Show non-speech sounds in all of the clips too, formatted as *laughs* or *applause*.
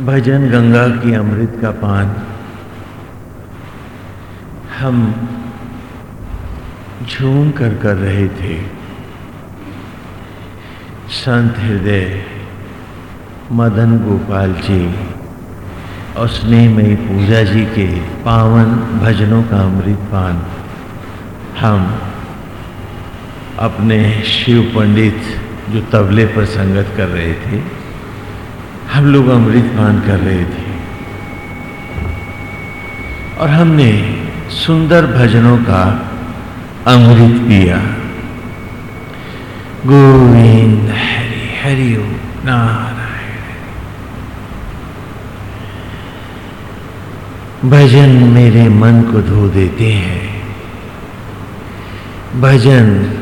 भजन गंगा की अमृत का पान। हम झूम कर कर रहे थे। संत हृदय मदन गोपाल जी और स्नेहमयी पूजा जी के पावन भजनों का अमृत पान। हम अपने शिव पंडित जो तबले पर संगत कर रहे थे हम लोग अमृत पान कर रहे थे। और हमने सुंदर भजनों का अमृत पिया। गोविंद, हरि हरि नारायण। भजन मेरे मन को धो देते हैं। भजन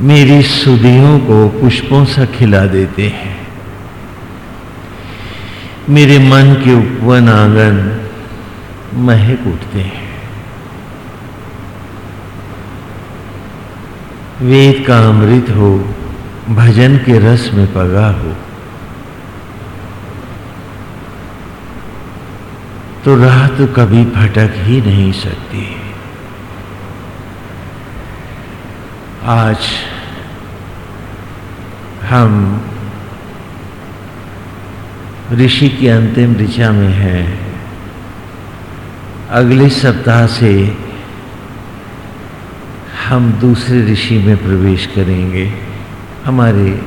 मेरी सुधियों को पुष्पों सा खिला देते हैं। मेरे मन के उपवन आँगन महक उठते हैं। वेद का अमृत हो, भजन के रस में पगा हो तो राह तो कभी भटक ही नहीं सकती। आज हम ऋषि की अंतिम ऋचा में है। अगले सप्ताह से हम दूसरे ऋषि में प्रवेश करेंगे। हमारे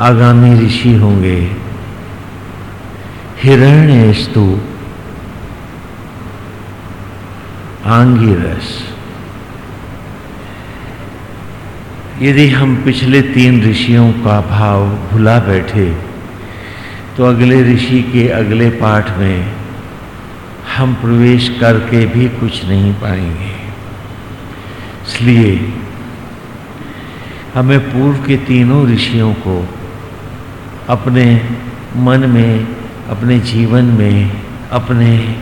आगामी ऋषि होंगे। हिरण्य स्तु आंगिरस। यदि हम पिछले तीन ऋषियों का भाव भुला बैठे तो अगले ऋषि के अगले पाठ में हम प्रवेश करके भी कुछ नहीं पाएँगे। इसलिए हमें पूर्व के तीनों ऋषियों को अपने मन में, अपने जीवन में, अपने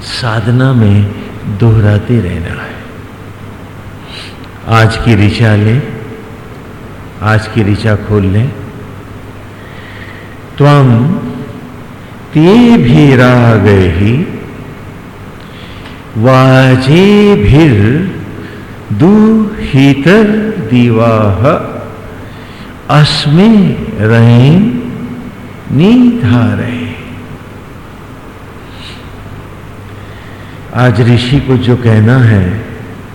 साधना में दोहराते रहना है। आज की ऋचा लें, आज की ऋचा खोल लें। त्वम ते गए ही वाजे दुहितर दिवाह अस्मे रहे रहे आज ऋषि को जो कहना है,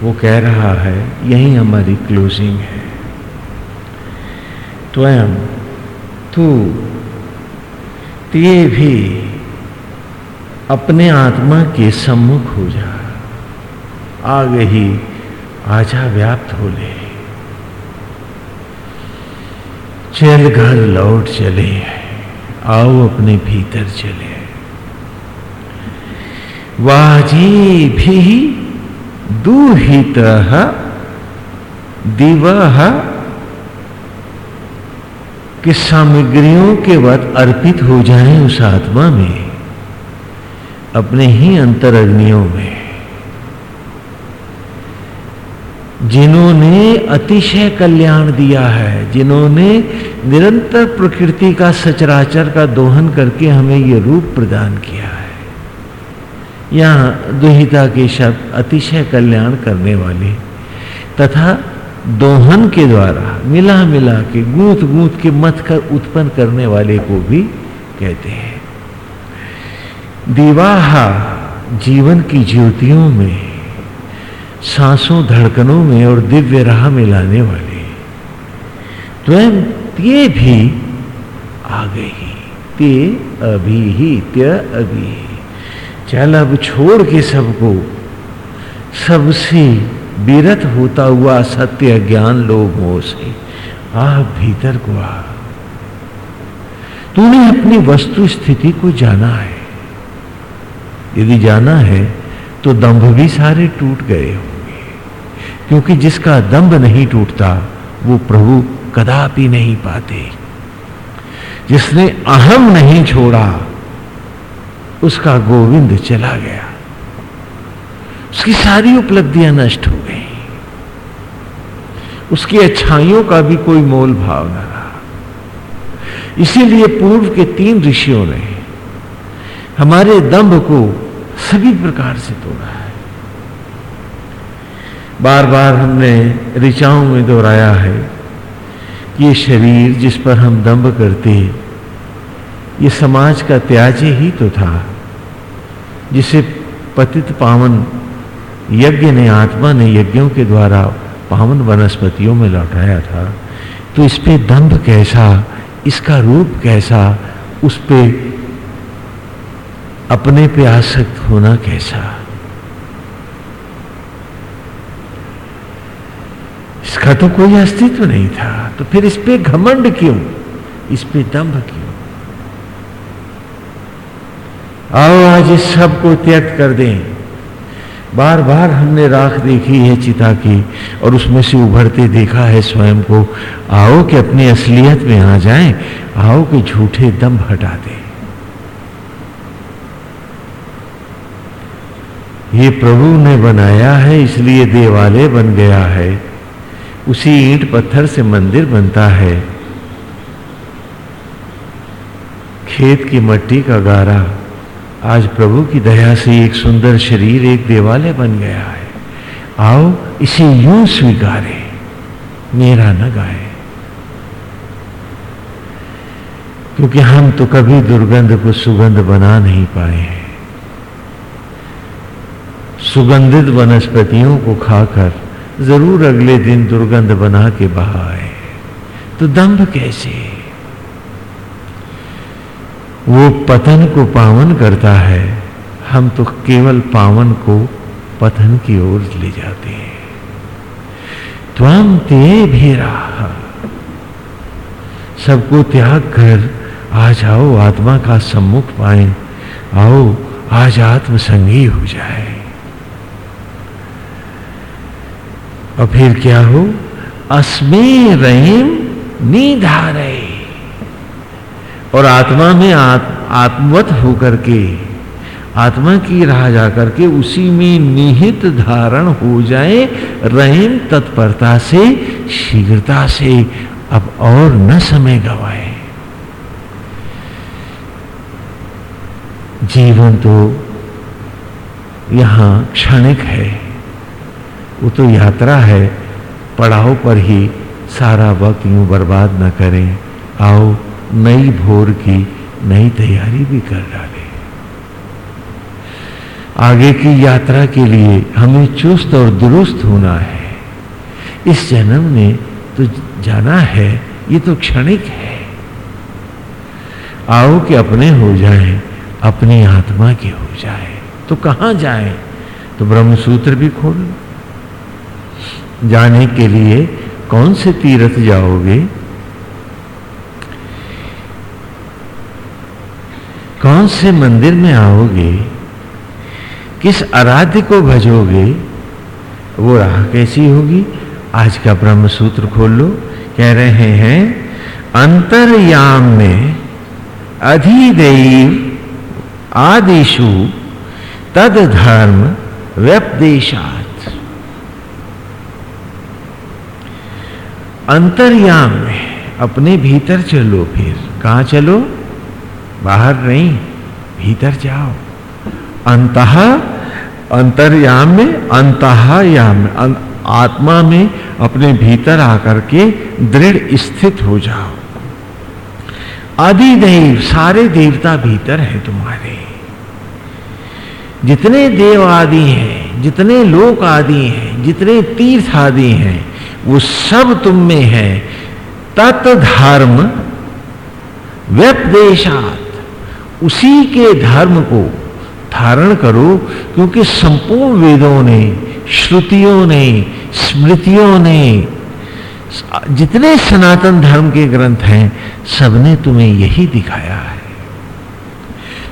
वो कह रहा है, यही हमारी क्लोजिंग है। स्वयं तू ये भी अपने आत्मा के सम्मुख हो जा। आगे ही आजा व्याप्त हो ले। चल घर लौट चले। आओ अपने भीतर चले। वाजी भी दूहित दिवह कि सामग्रियों के वत अर्पित हो जाए उस आत्मा में, अपने ही अंतर अग्नियों में, जिन्होंने अतिशय कल्याण दिया है, जिन्होंने निरंतर प्रकृति का सचराचर का दोहन करके हमें यह रूप प्रदान किया है। यहाँ दुहिता के शब्द अतिशय कल्याण करने वाले तथा दोहन के द्वारा मिला मिला के गूंथ गूंथ के मत कर उत्पन्न करने वाले को भी कहते हैं। दिवाहा जीवन की ज्योतियों में, सांसों धड़कनों में और दिव्य राह में लाने वाले स्वयं ते भी आ गई ते अभी ही त्य अभी चल अब छोड़ के सबको, सबसे विरत होता हुआ सत्य ज्ञान लोगों से, आ भीतर को आ। तूने अपनी वस्तु स्थिति को जाना है। यदि जाना है तो दंभ भी सारे टूट गए होंगे, क्योंकि जिसका दंभ नहीं टूटता, वो प्रभु कदापि नहीं पाते। जिसने अहम नहीं छोड़ा, उसका गोविंद चला गया। उसकी सारी उपलब्धियाँ नष्ट हो गई। उसकी अच्छाइयों का भी कोई मोल भाव न रहा। इसीलिए पूर्व के तीन ऋषियों ने हमारे दंभ को सभी प्रकार से तोड़ा है। बार बार हमने ऋचाओं में दोहराया है कि ये शरीर जिस पर हम दंभ करते, ये समाज का त्याज्य ही तो था, जिसे पतित पावन यज्ञ ने, आत्मा ने यज्ञों के द्वारा पावन वनस्पतियों में लौटाया था तो इस पे दंभ कैसा, इसका रूप कैसा, उस पे अपने पे आसक्त होना कैसा? इसका तो कोई अस्तित्व नहीं था तो फिर इस पे घमंड क्यों? इस पे दंभ क्यों? आओ आज इस सबको त्याग कर दें। बार बार हमने राख देखी है चिता की और उसमें से उभरते देखा है स्वयं को। आओ कि अपनी असलियत में आ जाएँ, आओ कि झूठे दम हटा दे। ये प्रभु ने बनाया है, इसलिए देवालय बन गया है। उसी ईंट पत्थर से मंदिर बनता है। खेत की मट्टी का गारा आज प्रभु की दया से एक सुंदर शरीर, एक देवालय बन गया है। आओ इसे यूँ स्वीकारे, मेरा न गाए। क्योंकि हम तो कभी दुर्गंध को सुगंध बना नहीं पाए हैं। सुगंधित वनस्पतियों को खाकर ज़रूर अगले दिन दुर्गंध बना के बहा आए तो दम्भ कैसे? वो पतन को पावन करता है। हम तो केवल पावन को पतन की ओर ले जाते हैं। त्वम ते भी सबको त्याग कर आ जाओ आत्मा का सम्मुख पाए। आओ, आज आत्मसंगी हो जाए। और फिर क्या हो? अस्मे रहीम निधारे और आत्मा में आत्म आत्मवत होकर के, आत्मा की राह जाकर के उसी में निहित धारण हो जाए रहें तत्परता से, शीघ्रता से, अब और न समय गवाए। जीवन तो यहाँ क्षणिक है। वो तो यात्रा है। पड़ाव पर ही सारा वक्त यूँ बर्बाद न करें। आओ नई भोर की नई तैयारी भी कर डाले। आगे की यात्रा के लिए हमें चुस्त और दुरुस्त होना है। इस जन्म ने तो जाना है, ये तो क्षणिक है। आओ कि अपने हो जाएँ, अपनी आत्मा के हो जाए। तो कहाँ जाएँ? तो ब्रह्मसूत्र भी खोल। जाने के लिए कौन से तीर्थ जाओगे? कौन से मंदिर में आओगे, किस आराध्य को भजोगे, वो राह कैसी होगी? आज का ब्रह्म सूत्र खोल लो। कह रहे हैं, अंतरयाम में अधिदेव आदिशु तद धर्म व्यपदेशात। अंतरयाम में अपने भीतर चलो फिर। कहा चलो? बाहर नहीं भीतर जाओ। अंत अंतर्याम में अंतयाम में अं, आत्मा में अपने भीतर आकर के दृढ़ स्थित हो जाओ। आदि देव सारे देवता भीतर है तुम्हारे। जितने देव आदि हैं जितने लोक आदि हैं जितने तीर्थ आदि हैं वो सब तुम में है। तत्धर्म व्यपदेशात। उसी के धर्म को धारण करो, क्योंकि संपूर्ण वेदों ने, श्रुतियों ने, स्मृतियों ने, जितने सनातन धर्म के ग्रंथ हैं, सबने तुम्हें यही दिखाया है।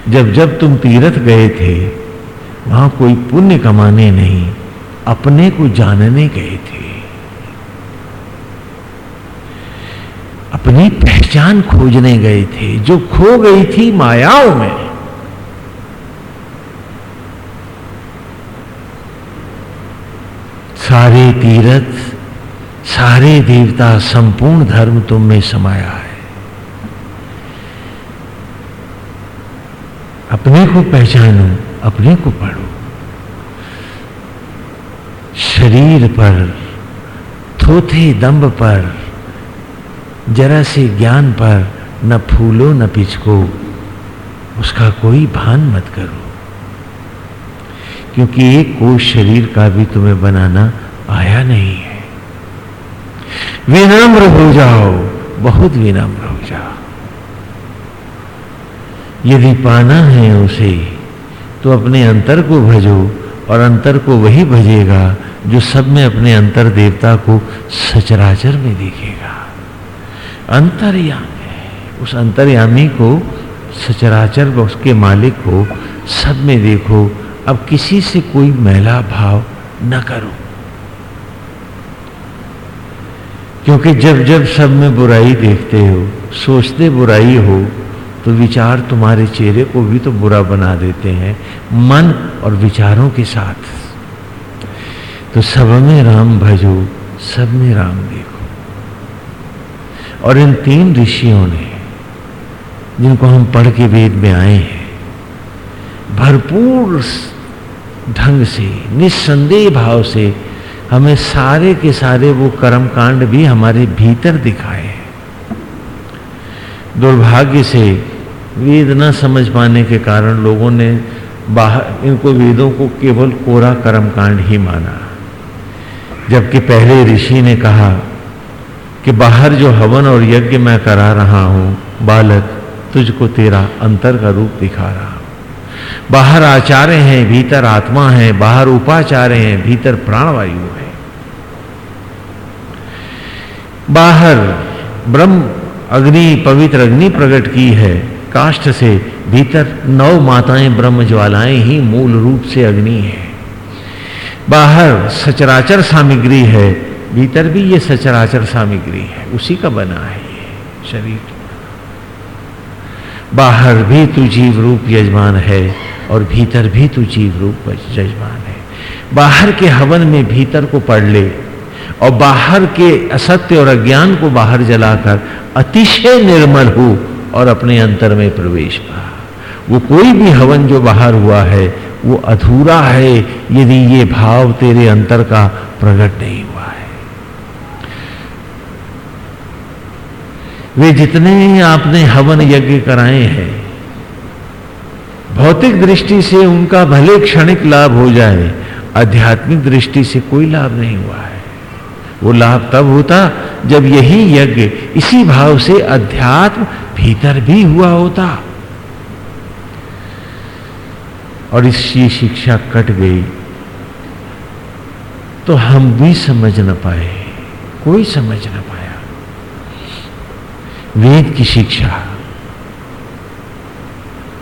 जब जब तुम तीर्थ गए थे, वहाँ कोई पुण्य कमाने नहीं, अपने को जानने गए थे। अपनी पहचान खोजने गए थे, जो खो गई थी मायाओं में। सारे तीरथ, सारे देवता संपूर्ण धर्म तुम में समाया है। अपने को पहचानो, अपने को पढ़ो। शरीर पर, थोथे दंभ पर जरा से ज्ञान पर न फूलो न पिचको, उसका कोई भान मत करो। क्योंकि एक कोष शरीर का भी तुम्हें बनाना आया नहीं है। विनम्र हो जाओ, बहुत विनम्र हो जाओ। यदि पाना है उसे तो अपने अंतर को भजो, और अंतर को वही भजेगा, जो सब में अपने अंतर देवता को सचराचर में देखेगा। अंतर्याम है उस अंतर्यामी को, सचराचर उसके मालिक को, सब में देखो, अब किसी से कोई मैला भाव न करो। क्योंकि जब जब सब में बुराई देखते हो, सोचते बुराई हो तो विचार तुम्हारे चेहरे को भी तो बुरा बना देते हैं, मन और विचारों के साथ। तो सब में राम भजो, सब में राम देखो और इन तीन ऋषियों ने, जिनको हम पढ़ के वेद में आए हैं, भरपूर ढंग से, निस्संदेह भाव से हमें सारे के सारे वो कर्म कांड भी हमारे भीतर दिखाए हैं। दुर्भाग्य से वेद न समझ पाने के कारण लोगों ने बाहर, इनको वेदों को केवल कोरा कर्म कांड ही माना। जबकि पहले ऋषि ने कहा कि बाहर जो हवन और यज्ञ मैं करा रहा हूँ, बालक तुझको तेरा अंतर का रूप दिखा रहा हूँ। बाहर आचार्य हैं, भीतर आत्मा है, बाहर उपाचार्य हैं, भीतर प्राणवायु है। बाहर ब्रह्म अग्नि, पवित्र अग्नि प्रकट की है, काष्ठ से भीतर नौ माताएँ ब्रह्म ज्वालाएँ ही मूल रूप से अग्नि है। बाहर सचराचर सामग्री है भीतर भी ये सचराचर सामग्री है, उसी का बना है ये शरीर। बाहर भी तू जीव रूप यजमान है और भीतर भी तू जीव रूप यजमान है। बाहर के हवन में भीतर को पढ़ ले और बाहर के असत्य और अज्ञान को बाहर जलाकर अतिशय निर्मल हो और अपने अंतर में प्रवेश पा। वो कोई भी हवन जो बाहर हुआ है, वो अधूरा है, यदि ये भाव तेरे अंतर का प्रकट नहीं हुआ है वे जितने आपने हवन यज्ञ कराए हैं, भौतिक दृष्टि से उनका भले क्षणिक लाभ हो जाए, आध्यात्मिक दृष्टि से कोई लाभ नहीं हुआ है। वो लाभ तब होता जब यही यज्ञ इसी भाव से अध्यात्म भीतर भी हुआ होता। और इसकी शिक्षा कट गई तो हम भी समझ न पाए, कोई समझ न पाया वेद की शिक्षा।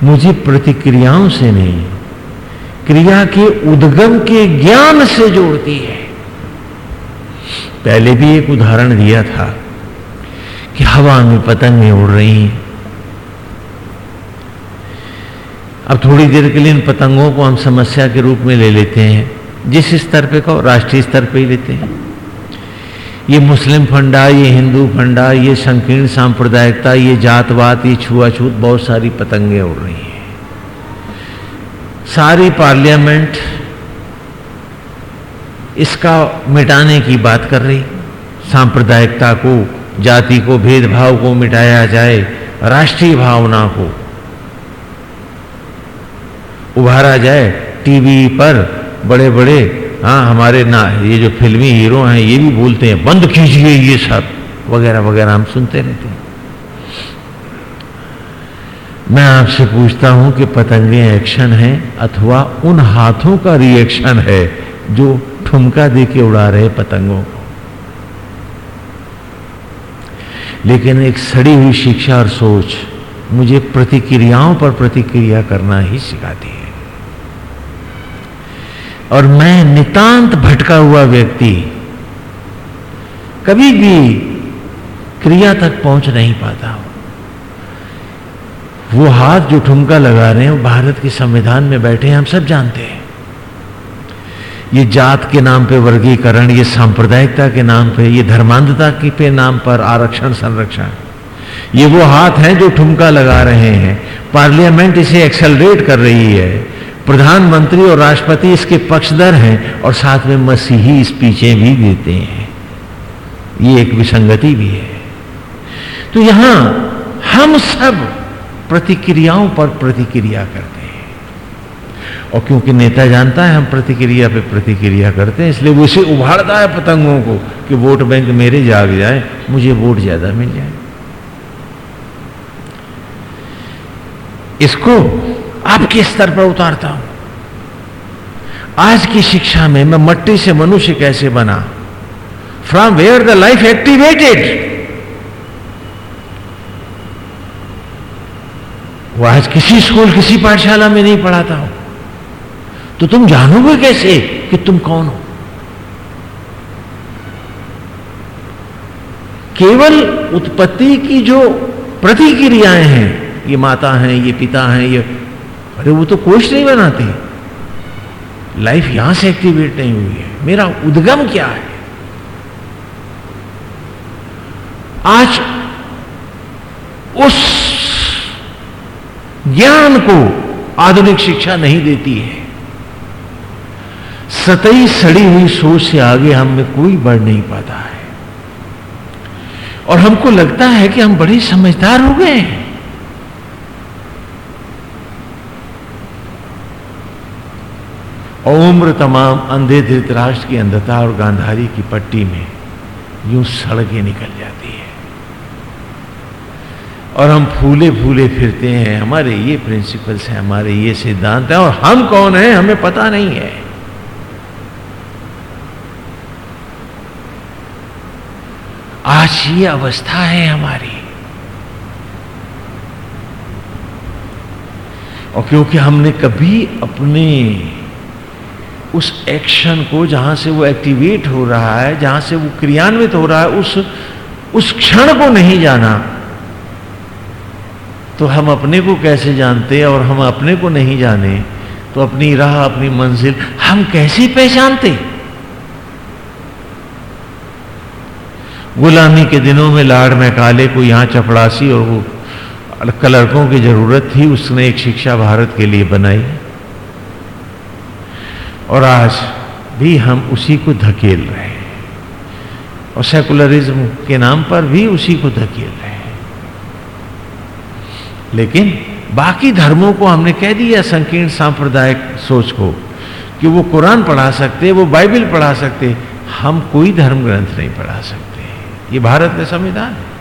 मुझे प्रतिक्रियाओं से नहीं, क्रिया के उद्गम के ज्ञान से जोड़ती है। पहले भी एक उदाहरण दिया था कि हवा में पतंगें उड़ रही हैं। अब थोड़ी देर के लिए इन पतंगों को हम समस्या के रूप में ले लेते हैं, जिस स्तर पे कहो, राष्ट्रीय स्तर पे ही लेते हैं। ये मुस्लिम फंडा, ये हिंदू फंडा, ये संकीर्ण सांप्रदायिकता, ये जातवात ये छुआछूत बहुत सारी पतंगे उड़ रही हैं। सारी पार्लियामेंट इसका मिटाने की बात कर रही। सांप्रदायिकता को, जाति को, भेदभाव को मिटाया जाए, राष्ट्रीय भावना को उभारा जाए, टीवी पर बड़े बड़े हाँ हमारे ना, ये जो फिल्मी हीरो हैं, ये भी बोलते हैं, बंद कीजिए ये सब, वगैरह वगैरह, हम सुनते रहते हैं। मैं आपसे पूछता हूँ कि पतंगे एक्शन है, अथवा उन हाथों का रिएक्शन है, जो ठुमका दे के उड़ा रहे पतंगों को। लेकिन एक सड़ी हुई शिक्षा और सोच, मुझे प्रतिक्रियाओं पर प्रतिक्रिया करना ही सिखाती है। और मैं नितांत भटका हुआ व्यक्ति कभी भी क्रिया तक पहुँच नहीं पाता हूँ। वो हाथ जो ठुमका लगा रहे हैं भारत के संविधान में बैठे हैं, हम सब जानते हैं। ये जात के नाम पे वर्गीकरण, ये सांप्रदायिकता के नाम पे, ये धर्मांधता के पे नाम पर आरक्षण, संरक्षण, ये वो हाथ हैं जो ठुमका लगा रहे हैं। पार्लियामेंट इसे एक्सेलरेट कर रही है। प्रधानमंत्री और राष्ट्रपति इसके पक्षधर हैं और साथ में मसीही स्पीचें भी देते हैं। ये एक विसंगति भी है। तो यहाँ हम सब प्रतिक्रियाओं पर प्रतिक्रिया करते हैं। और क्योंकि नेता जानता है, हम प्रतिक्रिया पे प्रतिक्रिया करते हैं, इसलिए वो इसे उभारता है पतंगों को कि वोट बैंक मेरे जाग जाए, मुझे वोट ज़्यादा मिल जाए। इसको आपके स्तर पर उतारता हूँ? आज की शिक्षा में मैं मट्टी से मनुष्य कैसे बना? From where the life activated वो आज किसी स्कूल, किसी पाठशाला में नहीं पढ़ाता हूँ। तो तुम जानोगे कैसे कि तुम कौन हो? केवल उत्पत्ति की जो प्रतिक्रियाएँ हैं, ये माता हैं, ये पिता हैं, ये अरे वो तो कोष नहीं बनाते लाइफ यहाँ से एक्टिवेट नहीं हुई है। मेरा उद्गम क्या है? आज उस ज्ञान को आधुनिक शिक्षा नहीं देती है। सतई सड़ी हुई सोच से आगे हम में कोई बढ़ नहीं पाता है। और हमको लगता है कि हम बड़े समझदार हो गए हैं और उम्र तमाम अंधे धृतराष्ट्र की अंधता और गांधारी की पट्टी में यूँ सड़कें निकल जाती है। और हम फूले फूले फिरते हैं, हमारे ये प्रिंसिपल्स हैं, हमारे ये सिद्धांत हैं, और हम कौन हैं, हमें पता नहीं है। आज ये अवस्था है हमारी। और क्योंकि हमने कभी अपने उस एक्शन को जहाँ से वो एक्टिवेट हो रहा है, जहाँ से वो क्रियान्वित हो रहा है, उस उस क्षण को नहीं जाना। तो हम अपने को कैसे जानते और हम अपने को नहीं जाने? तो अपनी राह, अपनी मंजिल हम कैसे पहचानते? गुलामी के दिनों में लाड़ में काले को यहाँ चपड़ासी और वो कलरकों की ज़रूरत थी, उसने एक शिक्षा भारत के लिए बनाई। और आज भी हम उसी को धकेल रहे हैं। और सेकुलरिज्म के नाम पर भी उसी को धकेल रहे हैं। लेकिन बाकी धर्मों को हमने कह दिया संकीर्ण सांप्रदायिक सोच को कि वो कुरान पढ़ा सकते, वो बाइबल पढ़ा सकते, हम कोई धर्म ग्रंथ नहीं पढ़ा सकते। ये भारत का संविधान है।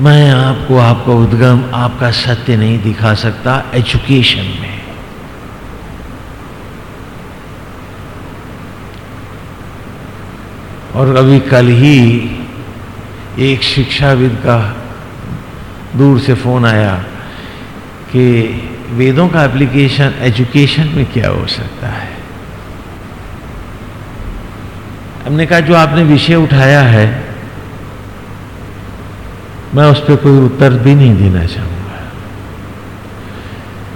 मैं आपको, आपका उद्गम, आपका सत्य नहीं दिखा सकता एजुकेशन में। और अभी कल ही एक शिक्षाविद का दूर से फ़ोन आया कि वेदों का एप्लीकेशन एजुकेशन में क्या हो सकता है। हमने कहा, जो आपने विषय उठाया है मैं उस पर कोई उत्तर भी नहीं देना चाहूँगा।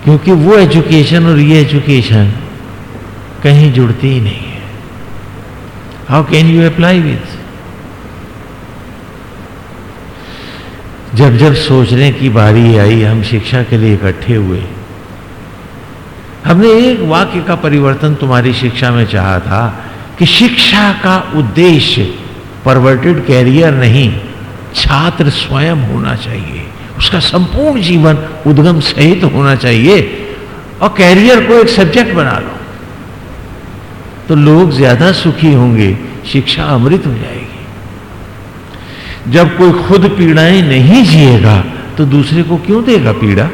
क्योंकि वो एजुकेशन और ये एजुकेशन कहीं जुड़ती ही नहीं है। How can you apply with जब जब सोचने की बारी आई, हम शिक्षा के लिए इकट्ठे हुए। हमने एक वाक्य का परिवर्तन तुम्हारी शिक्षा में चाहा था कि शिक्षा का उद्देश्य परवर्टेड कैरियर नहीं छात्र स्वयं होना चाहिए। उसका संपूर्ण जीवन उद्गम सहित होना चाहिए और कैरियर को एक सब्जेक्ट बना लो। तो लोग ज़्यादा सुखी होंगे, शिक्षा अमृत हो जाएगी। जब कोई खुद पीड़ाएँ नहीं जिएगा तो दूसरे को क्यों देगा पीड़ा?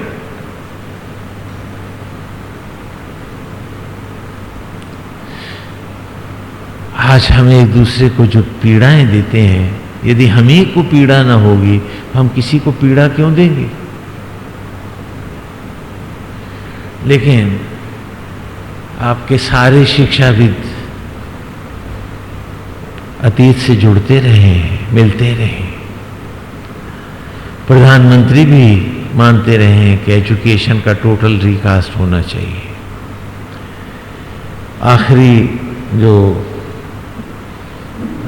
आज हम एक दूसरे को जो पीड़ाएँ देते हैं यदि हमें को पीड़ा ना होगी, हम किसी को पीड़ा क्यों देंगे? लेकिन आपके सारे शिक्षाविद अतीत से जुड़ते रहे मिलते रहे प्रधानमंत्री भी मानते रहे हैं कि एजुकेशन का टोटल रिकास्ट होना चाहिए। आखिरी जो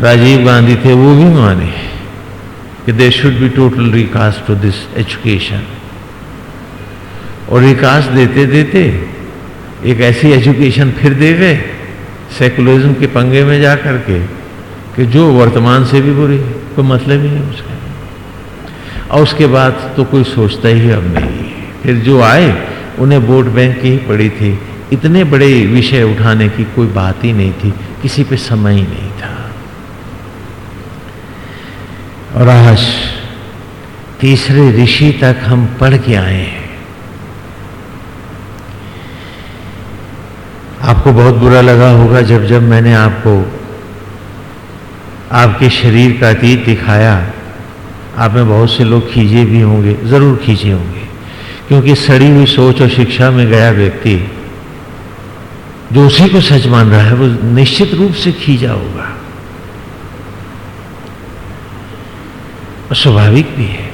राजीव गांधी थे, वो भी माने कि they should be total recast to this education और रिकास्ट देते देते, एक ऐसी एजुकेशन फिर दे गए सेकुलरिज्म के पंगे में जा करके, कि जो वर्तमान से भी बुरी कोई मतलब ही नहीं उसका। और उसके बाद तो कोई सोचता ही अब नहीं फिर जो आए, उन्हें वोट बैंक की ही पड़ी थी। इतने बड़े विषय उठाने की कोई बात ही नहीं थी, किसी पे समय ही नहीं था। और आज तीसरे ऋषि तक हम पढ़ के आए हैं। आपको बहुत बुरा लगा होगा जब जब मैंने आपको आपके शरीर का अतीत दिखाया। आप में बहुत से लोग खींचे भी होंगे, ज़रूर खींचे होंगे। क्योंकि सड़ी हुई सोच और शिक्षा में गया व्यक्ति, जो उसी को सच मान रहा है, वो निश्चित रूप से खींचा होगा। स्वाभाविक भी है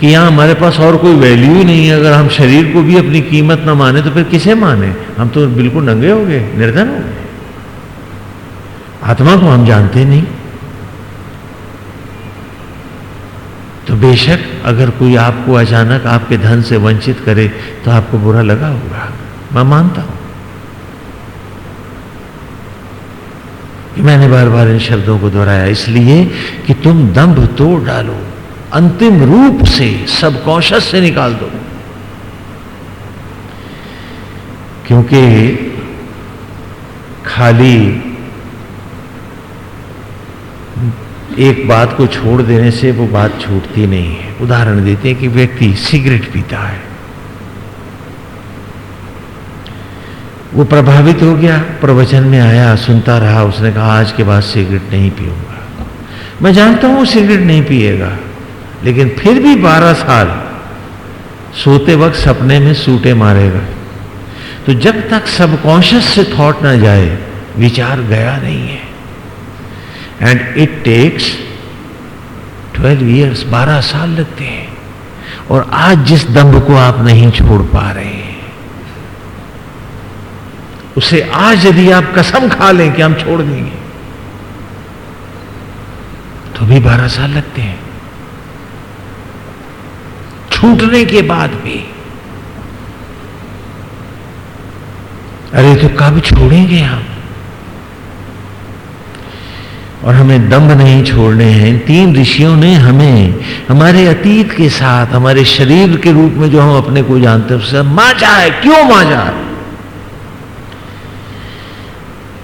कि यहाँ हमारे पास और कोई वैल्यू ही नहीं है। अगर हम शरीर को भी अपनी कीमत ना माने तो फिर किसे माने? हम तो बिल्कुल नंगे हो गए, निर्धन हो गए। आत्मा को हम जानते नहीं। तो बेशक अगर कोई आपको अचानक आपके धन से वंचित करे तो आपको बुरा लगा होगा। मैं मानता हूँ। मैंने बार बार इन शब्दों को दोहराया, इसलिए कि तुम दंभ तोड़ डालो, अंतिम रूप से सबकॉन्शस से निकाल दो। क्योंकि खाली एक बात को छोड़ देने से वो बात छूटती नहीं है। उदाहरण देते हैं कि व्यक्ति सिगरेट पीता है। वो प्रभावित हो गया, प्रवचन में आया, सुनता रहा, उसने कहा, आज के बाद सिगरेट नहीं पीऊँगा। मैं जानता हूँ सिगरेट नहीं पिएगा, लेकिन फिर भी बारह साल सोते वक्त सपने में सूटे मारेगा। तो जब तक सबकॉन्शियस से थॉट ना जाए, विचार गया नहीं है। And it takes twelve years बारह साल लगते हैं। और आज जिस दम्भ को आप नहीं छोड़ पा रहे उसे आज यदि आप कसम खा लें कि हम छोड़ देंगे तो भी बारह साल लगते हैं। छूटने के बाद भी। अरे तो कब छोड़ेंगे हम? और हमें दम्भ नहीं छोड़ने हैं। तीन ऋषियों ने हमें, हमारे अतीत के साथ, हमारे शरीर के रूप में जो हम अपने को जानते हैं उससे माजा है। क्यों माजा है?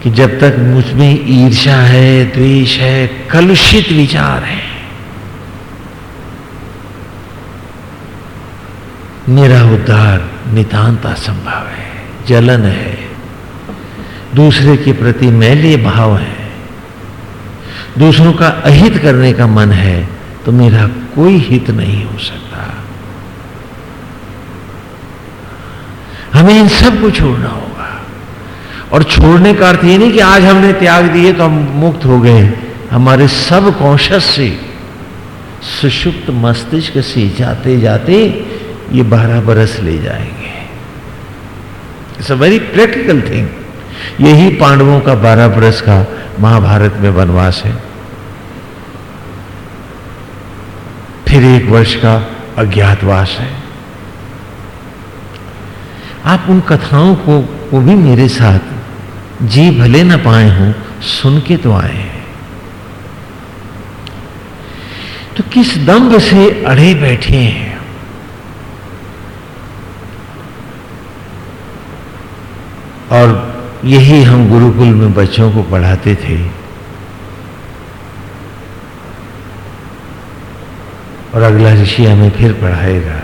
कि जब तक मुझमें ईर्षा है, द्वेष है, कलुषित विचार है। मेरा उद्धार नितांत असंभव है, जलन है। दूसरे के प्रति मैले भाव है। दूसरों का अहित करने का मन है तो मेरा कोई हित नहीं हो सकता। हमें इन सबको छोड़ना होगा। और छोड़ने का अर्थ ये नहीं कि आज हमने त्याग दिए तो हम मुक्त हो गए। हमारे सब कॉन्शस से सुषुप्त मस्तिष्क से जाते जाते ये बारह बरस ले जाएँगे। It's a very practical thing यही पांडवों का बारह बरस का महाभारत में वनवास है। फिर एक वर्ष का अज्ञातवास है। आप उन कथाओं को, को भी मेरे साथ जी भले न पाए हों, सुन के तो आए। तो किस दम्भ से अड़े बैठे हैं? और यही हम गुरुकुल में बच्चों को पढ़ाते थे। और अगला ऋषि हमें फिर पढ़ाएगा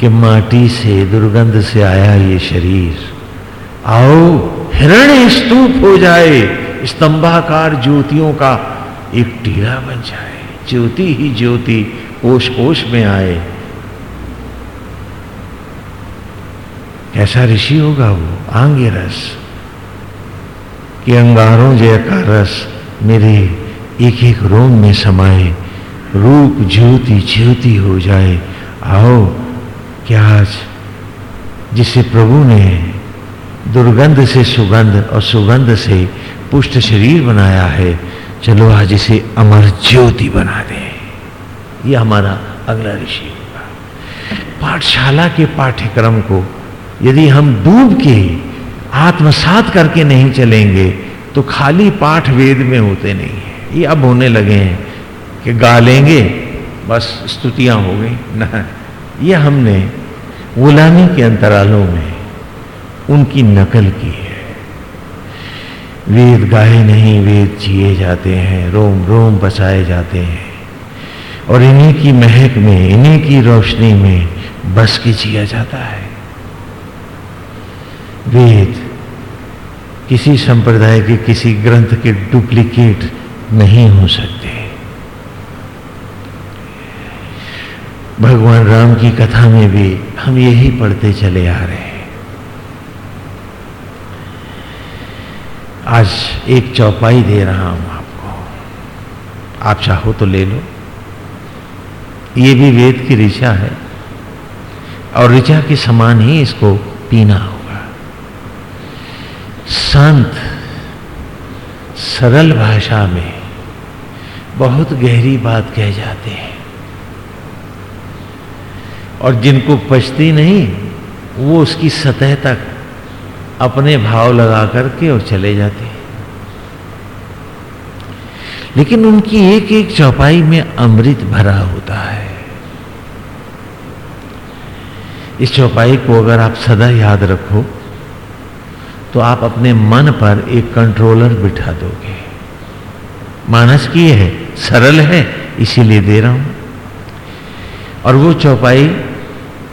कि माटी से, दुर्गंध से आया ये शरीर। आओ हिरण स्तूप हो जाए, स्तंभाकार ज्योतियों का एक टीला बन जाए। ज्योति ही ज्योति कोश कोश में आए। कैसा ऋषि होगा वो? आंगे रस। कि अंगारों जय का रस मेरे एक एक रोम में समाए। रूप ज्योति ज्योति हो जाए। आओ, क्या आज जिसे प्रभु ने दुर्गंध से सुगंध और सुगंध से पुष्ट शरीर बनाया है। चलो आज इसे अमर ज्योति बना दें। यह हमारा अगला ऋषि होगा। पाठशाला के पाठ्यक्रम को यदि हम डूब के आत्मसात करके नहीं चलेंगे तो खाली पाठ वेद में होते नहीं है। ये अब होने लगे हैं कि गा लेंगे, बस स्तुतियाँ हो गई। ना *laughs* ये हमने गुलामी के अंतरालों में उनकी नकल की है। वेद गाए नहीं, वेद जिए जाते हैं, रोम रोम बसाए जाते हैं। और इन्हीं की महक में, इन्हीं की रोशनी में बस के जिया जाता है। वेद किसी संप्रदाय के, किसी ग्रंथ के डुप्लीकेट नहीं हो सकते। भगवान राम की कथा में भी हम यही पढ़ते चले आ रहे हैं। आज एक चौपाई दे रहा हूँ आपको। आप चाहो तो ले लो। ये भी वेद की ऋषा है और ऋचा के समान ही इसको पीना होगा। संत सरल भाषा में बहुत गहरी बात कह जाते हैं। और जिनको पचती नहीं, वो उसकी सतह तक अपने भाव लगा करके और चले जाते लेकिन उनकी एक एक चौपाई में अमृत भरा होता है। इस चौपाई को अगर आप सदा याद रखो तो आप अपने मन पर एक कंट्रोलर बिठा दोगे। मानस की है सरल है, इसीलिए दे रहा हूँ। और वो चौपाई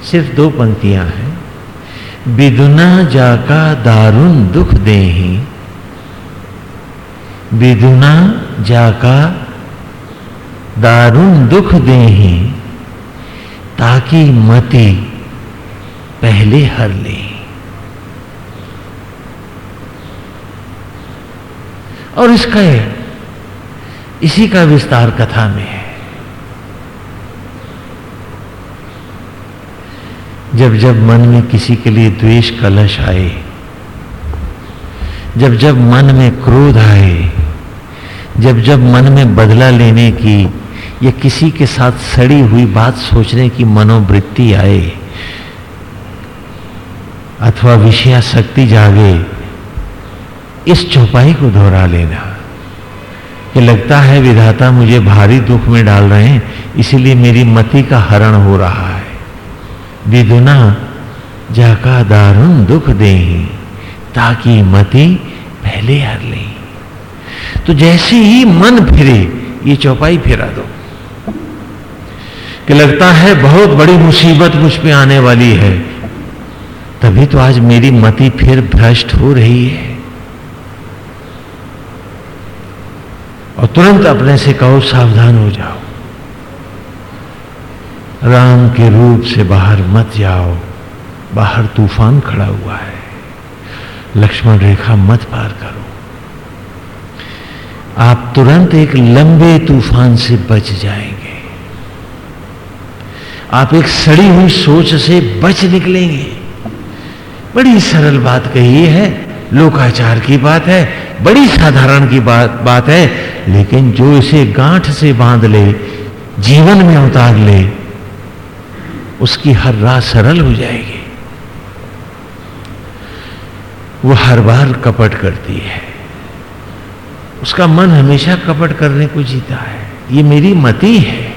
सिर्फ़ दो पंक्तियाँ हैं। विदुना जाका दारुण दुख दे विदुना जाका, दारुण दुख दे ताकि मति पहले हर ले। और इसका इसी का विस्तार कथा में है। जब जब मन में किसी के लिए द्वेष कलश आए, जब जब मन में क्रोध आए जब जब मन में बदला लेने की या किसी के साथ सड़ी हुई बात सोचने की मनोवृत्ति आए, अथवा विषया शक्ति जागे, इस चौपाई को दोहरा लेना। कि लगता है विधाता मुझे भारी दुख में डाल रहे हैं, इसीलिए मेरी मति का हरण हो रहा है। विदुना जाका दारुण दुख दे ताकि मति पहले हर ले। तो जैसे ही मन फिरे, ये चौपाई फिरा दो। कि लगता है बहुत बड़ी मुसीबत मुझ पे आने वाली है। तभी तो आज मेरी मति फिर भ्रष्ट हो रही है। और तुरंत अपने से कहो, सावधान हो जाओ। राम के रूप से बाहर मत जाओ। बाहर तूफ़ान खड़ा हुआ है। लक्ष्मण रेखा मत पार करो। आप तुरंत एक लंबे तूफ़ान से बच जाएँगे। आप एक सड़ी हुई सोच से बच निकलेंगे। बड़ी सरल बात कही है, लोकाचार की बात है, बड़ी साधारण की बात बात है, लेकिन जो इसे गांठ से बाँध ले, जीवन में उतार ले, उसकी हर राह सरल हो जाएगी। वो हर बार कपट करती है। उसका मन हमेशा कपट करने को जीता है। ये मेरी मति है।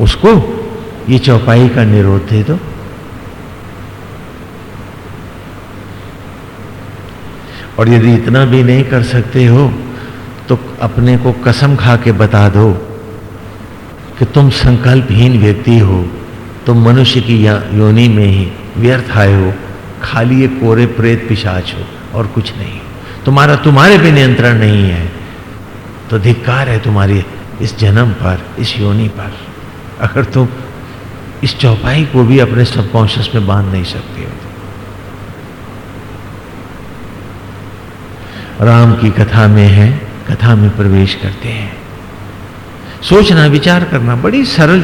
उसको ये चौपाई का निरोध दे दो। और यदि इतना भी नहीं कर सकते हो तो अपने को कसम खा के बता दो कि तुम संकल्पहीन व्यक्ति हो। तुम मनुष्य की योनि में ही व्यर्थ आए हो। खाली एक कोरे प्रेत पिशाच हो और कुछ नहीं। तुम्हारा तुम्हारे पे नियंत्रण नहीं है। तो धिक्कार है तुम्हारी इस जन्म पर, इस योनि पर। अगर तुम इस चौपाई को भी अपने सबकॉन्शियस में बाँध नहीं सकते हो राम की कथा में है, कथा में प्रवेश करते हैं। सोचना, विचार करना बड़ी सरल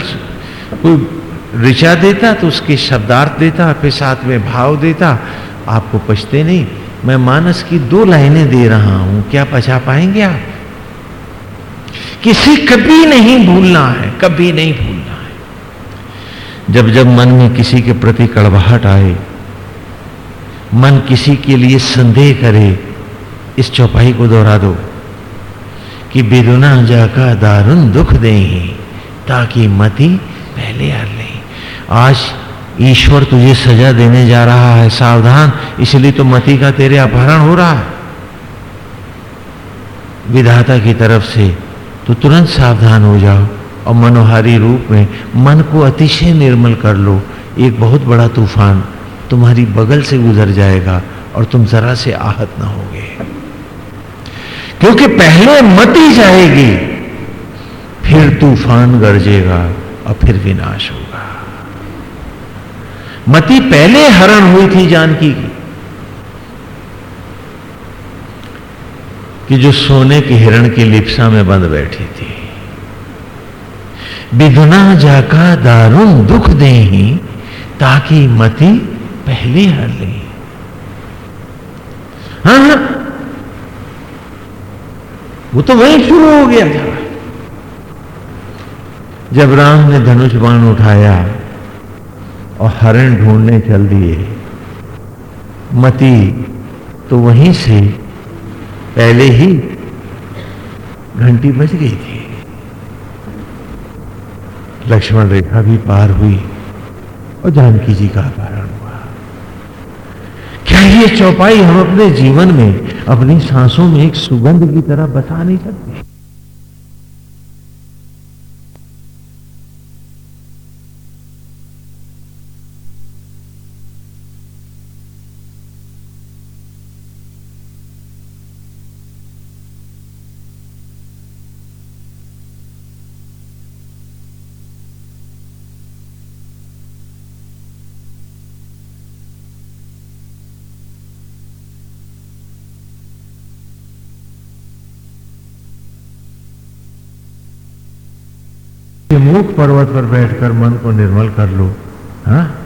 कोई ऋचा देता तो उसके शब्दार्थ देता, फिर साथ में भाव देता, आपको पछते नहीं। मैं मानस की दो लाइनें दे रहा हूँ। क्या पचा पाएँगे आप? किसी कभी नहीं भूलना है, कभी नहीं भूलना है। जब जब मन में किसी के प्रति कड़वाहट आए, मन किसी के लिए संदेह करे, इस चौपाई को दोहरा दो कि बिदुना जाका दारुण दुख दे ताकि मति पहले हर ले। आज ईश्वर तुझे सजा देने जा रहा है, सावधान। इसलिए तो मती का तेरे अपहरण हो रहा है। विधाता की तरफ़ से तो तुरंत सावधान हो जाओ और मनोहारी रूप में मन को अतिशय निर्मल कर लो। एक बहुत बड़ा तूफ़ान तुम्हारी बगल से गुजर जाएगा और तुम जरा से आहत ना होगे। क्योंकि पहले मती जाएगी, फिर तूफ़ान गरजेगा और फिर विनाश होगा। मती पहले हरण हुई थी जानकी की, कि जो सोने के हिरण की लिप्सा में बंद बैठी थी। विधुना जाका दारुण दुख दे ही ताकि मति पहले हर ले। हाँ हाँ। वो तो वही शुरू हो गया था। जब राम ने धनुष बाण उठाया और हरण ढूँढने चल दिए। मती तो वहीं से पहले ही घंटी बज गई थी। लक्ष्मण रेखा भी पार हुई और जानकी जी का अपहरण हुआ। क्या ये चौपाई हम अपने जीवन में अपनी सांसों में एक सुगंध की तरह बसा नहीं सकते? मुख पर्वत पर बैठकर मन को निर्मल कर लो, हा?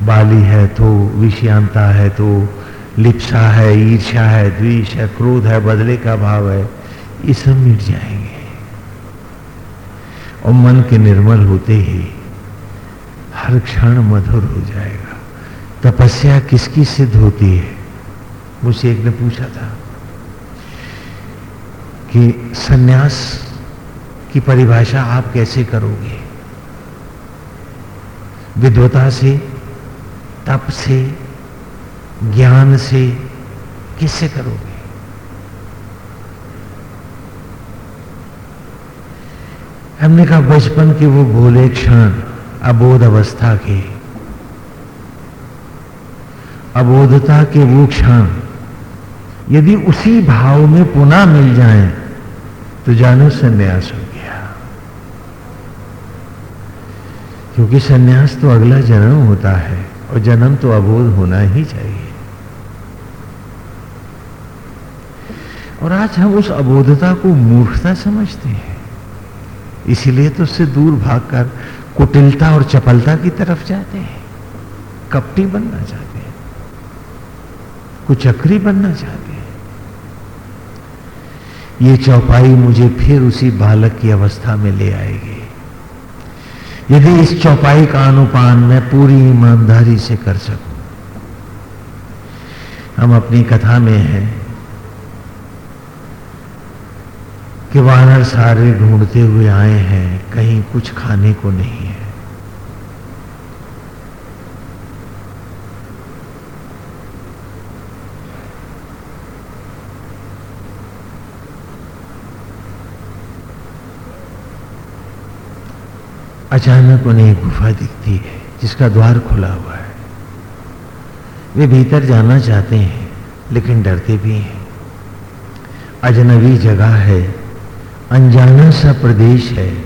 बाली है तो विषयांता है तो लिप्सा है, ईर्ष्या है, द्वेष है, क्रोध है, बदले का भाव है, ये सब मिट जाएँगे। और मन के निर्मल होते ही हर क्षण मधुर हो जाएगा। तपस्या किसकी सिद्ध होती है? मुझसे एक ने पूछा था कि सन्यास की परिभाषा आप कैसे करोगे? विद्वता से, तप से, ज्ञान से किससे करोगे? हमने कहा बचपन के वो भोले क्षण अबोध अवस्था के। अबोधता के वो क्षण, यदि उसी भाव में पुनः मिल जाएँ तो जानो संन्यास हो क्योंकि सन्यास तो अगला जन्म होता है और जन्म तो अबोध होना ही चाहिए। और आज हम उस अबोधता को मूर्खता समझते हैं। इसीलिए तो उससे दूर भागकर कुटिलता और चपलता की तरफ़ जाते हैं। कपटी बनना चाहते हैं। कुचक्री बनना चाहते हैं। ये चौपाई मुझे फिर उसी बालक की अवस्था में ले आएगी। यदि इस चौपाई का अनुपान मैं पूरी ईमानदारी से कर सकूँ। हम अपनी कथा में हैं कि वानर सारे ढूंढते हुए आए हैं, कहीं कुछ खाने को नहीं है। अचानक उन्हें एक गुफा दिखती है, जिसका द्वार खुला हुआ है। वे भीतर जाना चाहते हैं, लेकिन डरते भी हैं। अजनबी जगह है, अनजाना सा प्रदेश है।